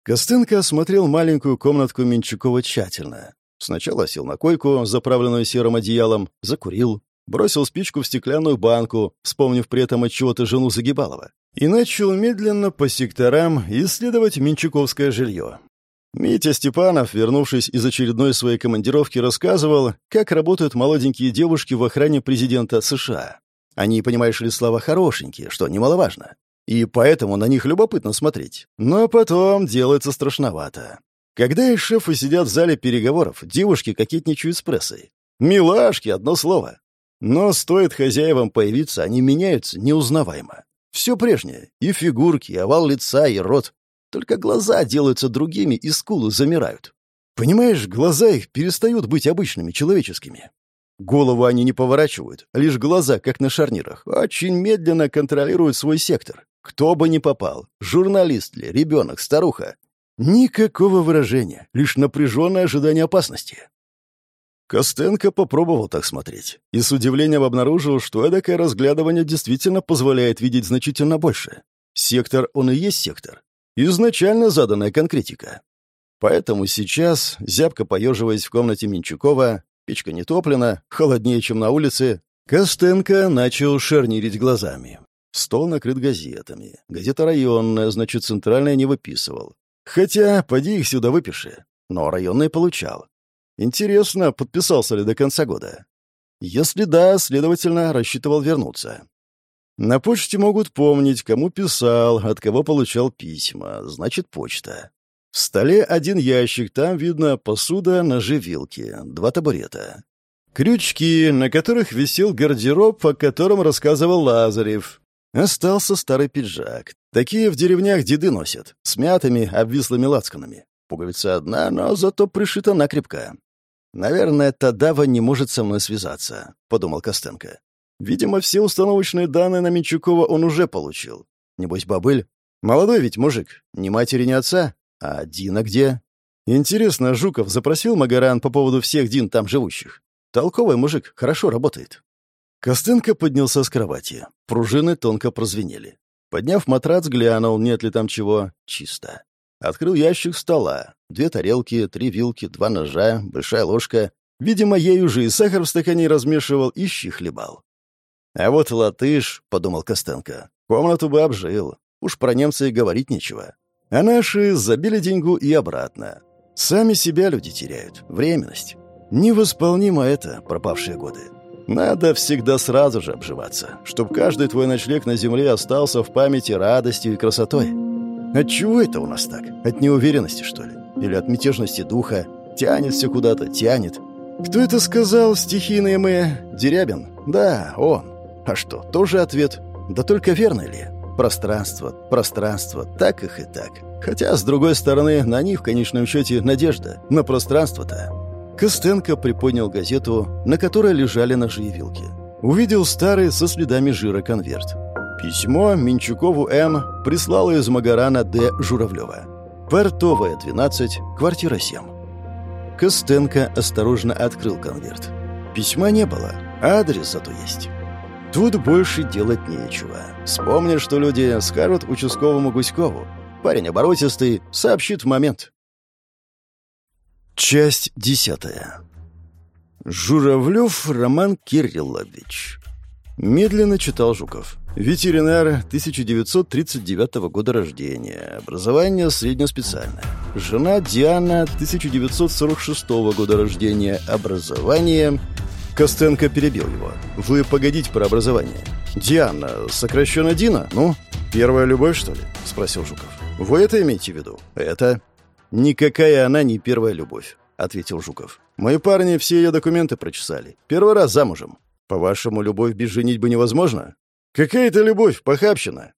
Костенко осмотрел маленькую комнатку Менчукова тщательно. Сначала сел на койку, заправленную серым одеялом, закурил, бросил спичку в стеклянную банку, вспомнив при этом от чего-то жену Загибалова, и начал медленно по секторам исследовать Менчуковское жилье. Митя Степанов, вернувшись из очередной своей командировки, рассказывал, как работают молоденькие девушки в охране президента США. Они, понимаешь ли, слова хорошенькие, что немаловажно. И поэтому на них любопытно смотреть. Но потом делается страшновато. Когда их шефы сидят в зале переговоров, девушки кокетничают с прессой. Милашки, одно слово. Но стоит хозяевам появиться, они меняются неузнаваемо. Все прежнее. И фигурки, и овал лица, и рот. Только глаза делаются другими, и скулы замирают. Понимаешь, глаза их перестают быть обычными, человеческими. Голову они не поворачивают, лишь глаза, как на шарнирах, очень медленно контролируют свой сектор. Кто бы ни попал, журналист ли, ребенок, старуха. Никакого выражения, лишь напряженное ожидание опасности. Костенко попробовал так смотреть и с удивлением обнаружил, что эдакое разглядывание действительно позволяет видеть значительно больше. Сектор, он и есть сектор. Изначально заданная конкретика. Поэтому сейчас, зябко поеживаясь в комнате Минчукова, печка не топлена, холоднее, чем на улице, Костенко начал шарнирить глазами. Стол накрыт газетами. Газета районная, значит, центральная не выписывал. Хотя, поди их сюда выпиши. Но районный получал. Интересно, подписался ли до конца года. Если да, следовательно, рассчитывал вернуться. На почте могут помнить, кому писал, от кого получал письма. Значит, почта. В столе один ящик, там видно посуда, ножи, вилки, два табурета. Крючки, на которых висел гардероб, о котором рассказывал Лазарев. Остался старый пиджак. Такие в деревнях деды носят, с мятыми, обвислыми лацканами. Пуговица одна, но зато пришита накрепко. «Наверное, Тадава не может со мной связаться», — подумал Костенко. Видимо, все установочные данные на Менчукова он уже получил. Небось, бабыль. Молодой ведь мужик. Ни матери, ни отца. А Дина где? Интересно, Жуков запросил Магаран по поводу всех Дин там живущих? Толковый мужик, хорошо работает. Костенко поднялся с кровати. Пружины тонко прозвенели. Подняв матрац, глянул, нет ли там чего. Чисто. Открыл ящик стола. Две тарелки, три вилки, два ножа, большая ложка. Видимо, ей уже и сахар в стакане размешивал, и щи хлебал. А вот латыш, — подумал Костенко, — комнату бы обжил. Уж про немца и говорить нечего. А наши забили деньгу и обратно. Сами себя люди теряют. Временность. Невосполнимо это, пропавшие годы. Надо всегда сразу же обживаться, чтобы каждый твой ночлег на земле остался в памяти радостью и красотой. От чего это у нас так? От неуверенности, что ли? Или от мятежности духа? Тянет все куда-то, тянет. Кто это сказал, стихийные мы? Дерябин? Да, он. А что, тоже ответ? Да только верно ли? Пространство, пространство, так их и так. Хотя, с другой стороны, на них в конечном счете надежда. На пространство-то. Костенко приподнял газету, на которой лежали ножи и вилки. Увидел старый со следами жира конверт. Письмо Минчукову М. прислала из Магарана Д. Журавлева. Портовая, 12, квартира 7. Костенко осторожно открыл конверт. Письма не было, адрес зато есть. Тут больше делать нечего. Вспомни, что люди скажут участковому Гуськову. Парень оборотистый, сообщит в момент. Часть десятая. Журавлев Роман Кириллович. Медленно читал Жуков. Ветеринар 1939 года рождения. Образование среднеспециальное. Жена Диана 1946 года рождения. Образование... Костенко перебил его. «Вы погодите про образование. Диана, сокращенно Дина, ну? Первая любовь, что ли?» — спросил Жуков. «Вы это имеете в виду?» «Это...» «Никакая она не первая любовь», — ответил Жуков. «Мои парни все ее документы прочесали. Первый раз замужем. По-вашему, любовь без женитьбы невозможна?» «Какая-то любовь, похабщина!»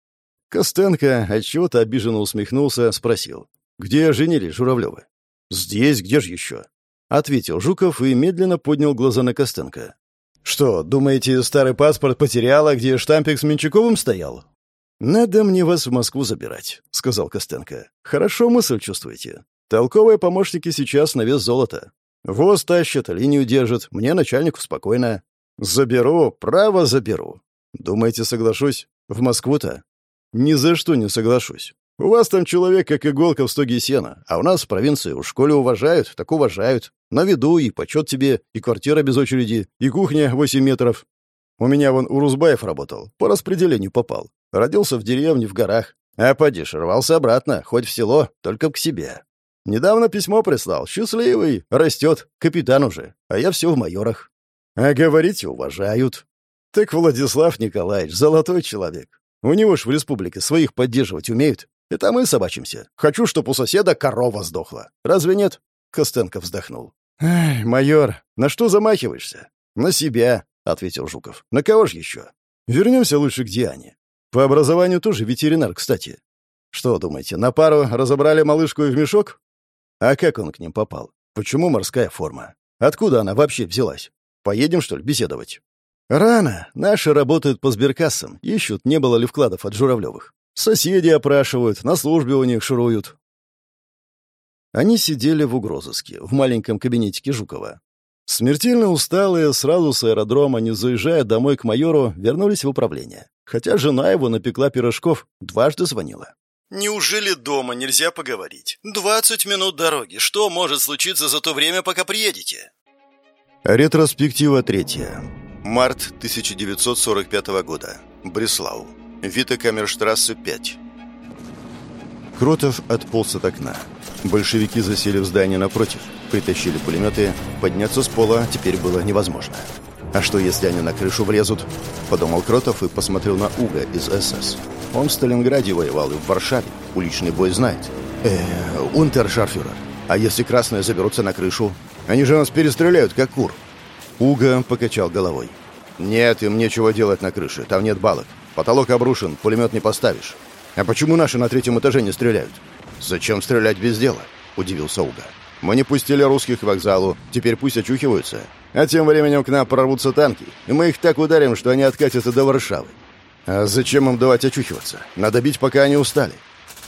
Костенко отчего-то обиженно усмехнулся, спросил. «Где женились Журавлевы?» «Здесь, где же еще?» Ответил Жуков и медленно поднял глаза на Костенко. «Что, думаете, старый паспорт потеряла, где штампик с Менчаковым стоял?» «Надо мне вас в Москву забирать», — сказал Костенко. «Хорошо мысль чувствуете. Толковые помощники сейчас на вес золота. Воз тащат, линию держат, мне начальнику спокойно. Заберу, право заберу. Думаете, соглашусь? В Москву-то? Ни за что не соглашусь. У вас там человек как иголка в стоге сена, а у нас в провинции в школе уважают, так уважают. На виду и почет тебе, и квартира без очереди, и кухня 8 метров. У меня вон Урузбаев работал, по распределению попал. Родился в деревне, в горах. А падишь, рвался обратно, хоть в село, только к себе. Недавно письмо прислал, счастливый, растет, капитан уже, а я все в майорах. А говорите, уважают. Так Владислав Николаевич золотой человек. У него ж в республике своих поддерживать умеют. Это мы собачимся. Хочу, чтоб у соседа корова сдохла. Разве нет?» Костенко вздохнул. «Эй, майор, на что замахиваешься?» «На себя», — ответил Жуков. «На кого ж еще?» «Вернемся лучше к Диане. По образованию тоже ветеринар, кстати. Что думаете, на пару разобрали малышку и в мешок? А как он к ним попал? Почему морская форма? Откуда она вообще взялась? Поедем, что ли, беседовать?» «Рано. Наши работают по сберкассам. Ищут, не было ли вкладов от Журавлевых. Соседи опрашивают, на службе у них шуруют». Они сидели в угрозыске, в маленьком кабинетике Жукова. Смертельно усталые, сразу с аэродрома, не заезжая домой к майору, вернулись в управление. Хотя жена его напекла пирожков, дважды звонила. «Неужели дома нельзя поговорить? Двадцать минут дороги. Что может случиться за то время, пока приедете?» Ретроспектива третья. Март 1945 года. Бреслау. Витекамерштрассе 5. Кротов отполз от окна. Большевики засели в здании напротив, притащили пулеметы. Подняться с пола теперь было невозможно. «А что, если они на крышу влезут?» – подумал Кротов и посмотрел на Уга из СС. Он в Сталинграде воевал и в Варшаве. Уличный бой знает. э унтершарфюрер, а если красные заберутся на крышу? Они же нас перестреляют, как кур!» Уга покачал головой. «Нет, им нечего делать на крыше, там нет балок. Потолок обрушен, пулемет не поставишь. А почему наши на третьем этаже не стреляют?» «Зачем стрелять без дела?» – удивился Уга. «Мы не пустили русских к вокзалу, теперь пусть очухиваются. А тем временем к нам прорвутся танки, и мы их так ударим, что они откатятся до Варшавы. А зачем им давать очухиваться? Надо бить, пока они устали».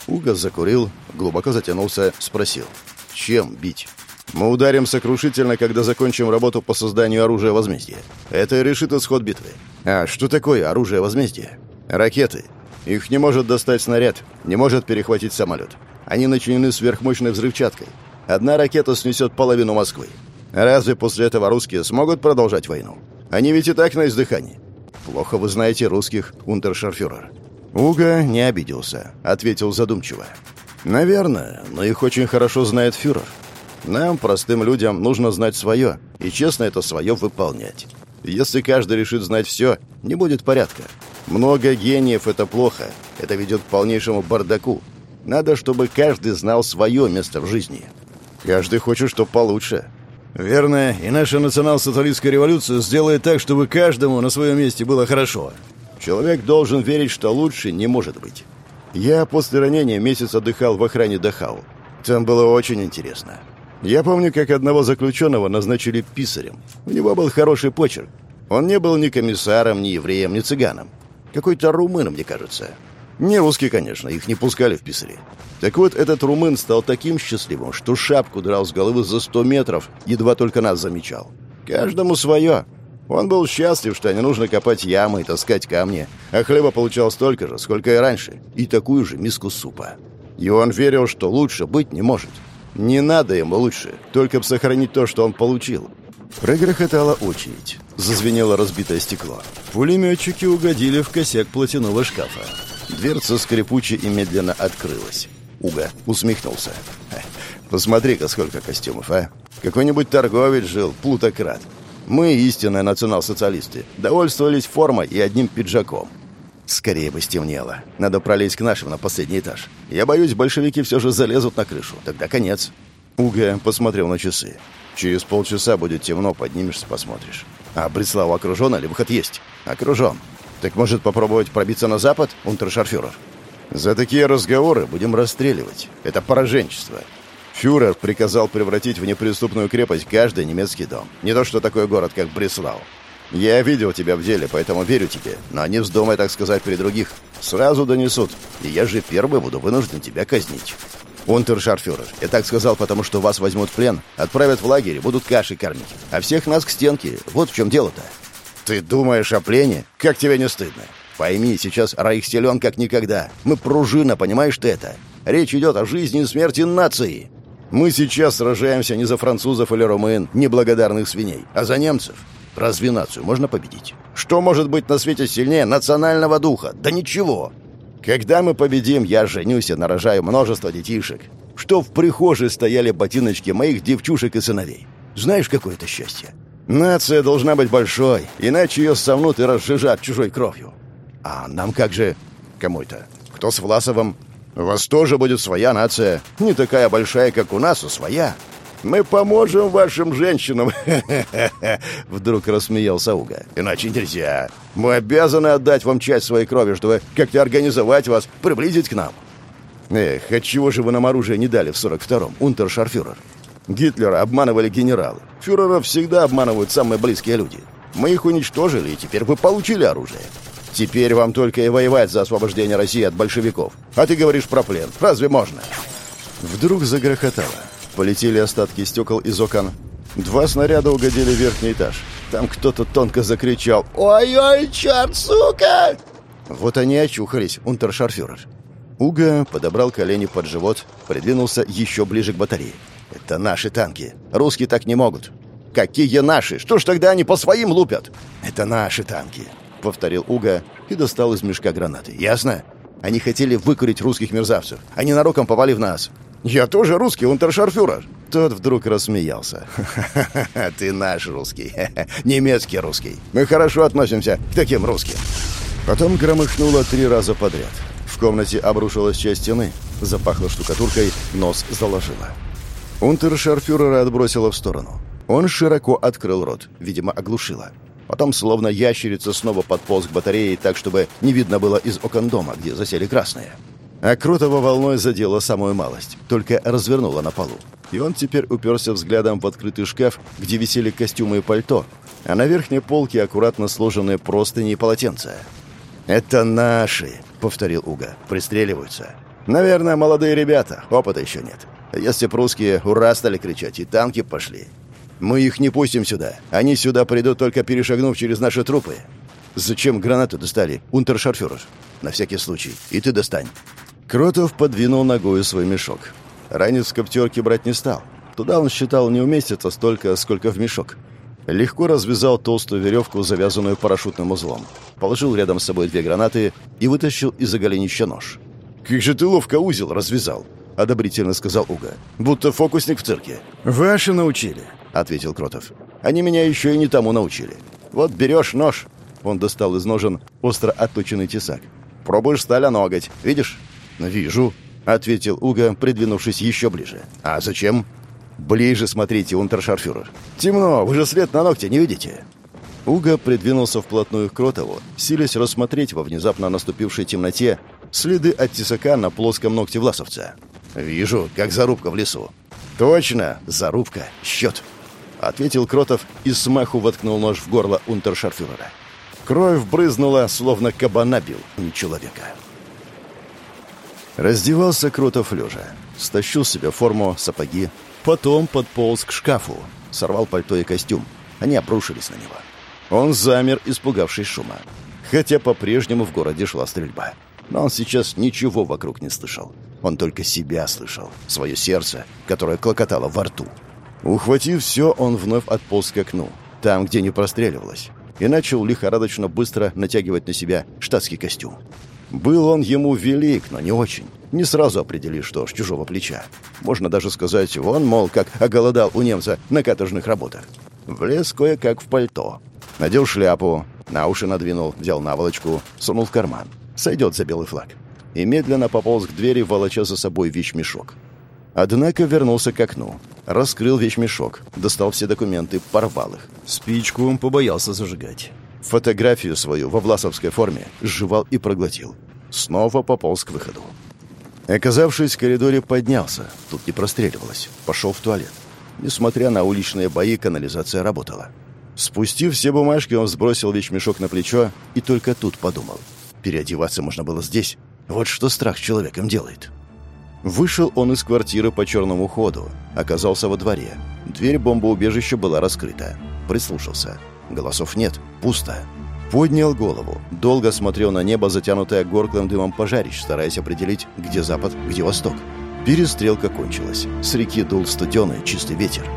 Уга закурил, глубоко затянулся, спросил. «Чем бить?» Мы ударим сокрушительно, когда закончим работу по созданию оружия возмездия. Это и решит исход битвы. А что такое оружие возмездия? Ракеты. Их не может достать снаряд, не может перехватить самолет. Они начинены сверхмощной взрывчаткой. Одна ракета снесет половину Москвы. Разве после этого русские смогут продолжать войну? Они ведь и так на издыхании. Плохо вы знаете русских, унтершарфюрер. Уга не обиделся, ответил задумчиво. Наверное, но их очень хорошо знает фюрер. Нам, простым людям, нужно знать свое, и честно это свое выполнять. Если каждый решит знать все, не будет порядка. Много гениев — это плохо. Это ведет к полнейшему бардаку. Надо, чтобы каждый знал свое место в жизни. Каждый хочет, что получше. Верно, и наша национал-социалистская революция сделает так, чтобы каждому на своем месте было хорошо. Человек должен верить, что лучше не может быть. Я после ранения месяц отдыхал в охране Дахау. Там было очень интересно. Я помню, как одного заключенного назначили писарем. У него был хороший почерк. Он не был ни комиссаром, ни евреем, ни цыганом. Какой-то румын, мне кажется. Не русский, конечно, их не пускали в писари. Так вот, этот румын стал таким счастливым, что шапку драл с головы за сто метров, едва только нас замечал. Каждому свое. Он был счастлив, что не нужно копать ямы и таскать камни, а хлеба получал столько же, сколько и раньше, и такую же миску супа. И он верил, что лучше быть не может. Не надо ему лучше, только бы сохранить то, что он получил. Прогрохотала очередь. Зазвенело разбитое стекло. Пулеметчики угодили в косяк платяного шкафа. Дверца скрипуче и медленно открылась. Уга усмехнулся. «Посмотри-ка, сколько костюмов, а! Какой-нибудь торговец жил, плутократ. Мы, истинные национал-социалисты, довольствовались формой и одним пиджаком. Скорее бы стемнело. Надо пролезть к нашим на последний этаж. Я боюсь, большевики все же залезут на крышу. Тогда конец». Уга посмотрел на часы. «Через полчаса будет темно, поднимешься, посмотришь». «А Бреслав окружен или выход есть?» «Окружен. Так может попробовать пробиться на запад, унтершарфюрер?» «За такие разговоры будем расстреливать. Это пораженчество. Фюрер приказал превратить в неприступную крепость каждый немецкий дом. Не то что такой город, как Бреслау. Я видел тебя в деле, поэтому верю тебе. Но не вздумай так сказать при других. Сразу донесут. И я же первый буду вынужден тебя казнить. Унтершарфюрер, я так сказал, потому что вас возьмут в плен, отправят в лагерь, будут каши кормить. А всех нас к стенке. Вот в чем дело-то. Ты думаешь о плене? Как тебе не стыдно? Пойми, сейчас Райх силен как никогда. Мы пружина, понимаешь ты это? Речь идет о жизни и смерти нации. Мы сейчас сражаемся не за французов или румын, неблагодарных свиней, а за немцев. Разве нацию можно победить? Что может быть на свете сильнее национального духа? Да ничего. Когда мы победим, я женюсь и нарожаю множество детишек. Что в прихожей стояли ботиночки моих девчушек и сыновей. Знаешь, какое это счастье? Нация должна быть большой, иначе ее сомнут и разжижат чужой кровью. А нам как же... Кому это? Кто с Власовым? У вас тоже будет своя нация. Не такая большая, как у нас, а своя. Мы поможем вашим женщинам. Вдруг рассмеялся Уга. Иначе нельзя. Мы обязаны отдать вам часть своей крови, чтобы как-то организовать вас, приблизить к нам. Эх, отчего же вы нам оружие не дали в 42-м, унтершарфюрер? Гитлера обманывали генералы. Фюрера всегда обманывают самые близкие люди. Мы их уничтожили, и теперь вы получили оружие. Теперь вам только и воевать за освобождение России от большевиков. А ты говоришь про плен. Разве можно?» Вдруг загрохотало. Полетели остатки стекол из окон. Два снаряда угодили в верхний этаж. Там кто-то тонко закричал «Ой-ой, черт, сука!» Вот они очухались, унтершарфюрер. Уга подобрал колени под живот, придвинулся еще ближе к батарее. «Это наши танки. Русские так не могут». «Какие наши? Что ж тогда они по своим лупят?» «Это наши танки повторил Уга и достал из мешка гранаты. «Ясно? Они хотели выкурить русских мерзавцев. Они нароком попали в нас». «Я тоже русский, унтершарфюрер». Тот вдруг рассмеялся. «Ха-ха-ха, ты наш русский. Немецкий русский. Мы хорошо относимся к таким русским». Потом громыхнуло три раза подряд. В комнате обрушилась часть стены, запахло штукатуркой, нос заложило. Унтершарфюрера отбросило в сторону. Он широко открыл рот, видимо, оглушило. Потом, словно ящерица, снова подполз к батарее так, чтобы не видно было из окон дома, где засели красные. А Крутого волной задела самую малость, только развернула на полу. И он теперь уперся взглядом в открытый шкаф, где висели костюмы и пальто, а на верхней полке аккуратно сложенные простыни и полотенца. «Это наши», — повторил Уга. «Пристреливаются. Наверное, молодые ребята, опыта еще нет. Если б русские «Ура!» стали кричать, и танки пошли, мы их не пустим сюда. Они сюда придут, только перешагнув через наши трупы. Зачем гранату достали, унтершарфюрер? На всякий случай. И ты достань. Кротов подвинул ногою свой мешок. Ранец в коптерке брать не стал. Туда он считал не уместится столько, сколько в мешок. Легко развязал толстую веревку, завязанную парашютным узлом. Положил рядом с собой две гранаты и вытащил из-за голенища нож. «Как же ты ловко узел развязал!» — одобрительно сказал Уга. «Будто фокусник в цирке». «Ваши научили», — ответил Кротов. «Они меня еще и не тому научили. Вот берешь нож». Он достал из ножен остро отточенный тесак. «Пробуешь сталь ноготь. Видишь?» «Вижу», — ответил Уга, придвинувшись еще ближе. «А зачем?» «Ближе смотрите, унтершарфюрер». «Темно, вы же след на ногте не видите?» Уга придвинулся вплотную к Кротову, силясь рассмотреть во внезапно наступившей темноте следы от тесака на плоском ногте власовца. «Вижу, как зарубка в лесу». «Точно, зарубка, счет», — ответил Кротов и смаху воткнул нож в горло унтершарфюрера. Кровь брызнула, словно кабана бил, не человека. Раздевался Кротов лежа. Стащил себе форму, сапоги. Потом подполз к шкафу. Сорвал пальто и костюм. Они обрушились на него. Он замер, испугавшись шума. Хотя по-прежнему в городе шла стрельба. Но он сейчас ничего вокруг не слышал. Он только себя слышал, свое сердце, которое клокотало во рту. Ухватив все, он вновь отполз к окну, там, где не простреливалось, и начал лихорадочно быстро натягивать на себя штатский костюм. Был он ему велик, но не очень. Не сразу определи, что с чужого плеча. Можно даже сказать, он, мол, как оголодал у немца на каторжных работах. Влез кое-как в пальто. Надел шляпу, на уши надвинул, взял наволочку, сунул в карман. Сойдет за белый флаг. И медленно пополз к двери, волоча за собой вещмешок. Однако вернулся к окну. Раскрыл вещмешок, достал все документы, порвал их. Спичку он побоялся зажигать. Фотографию свою во власовской форме сживал и проглотил. Снова пополз к выходу. Оказавшись в коридоре, поднялся. Тут не простреливалось. Пошел в туалет. Несмотря на уличные бои, канализация работала. Спустив все бумажки, он сбросил вещмешок на плечо и только тут подумал. Переодеваться можно было здесь. Вот что страх человеком делает. Вышел он из квартиры по черному ходу. Оказался во дворе. Дверь бомбоубежища была раскрыта. Прислушался. Голосов нет. Пусто. Поднял голову. Долго смотрел на небо, затянутое горклым дымом пожарищ, стараясь определить, где запад, где восток. Перестрелка кончилась. С реки дул студеный, чистый ветер.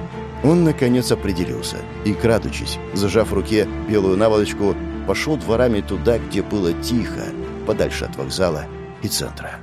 Он, наконец, определился и, крадучись, зажав в руке белую наволочку, пошел дворами туда, где было тихо, подальше от вокзала и центра.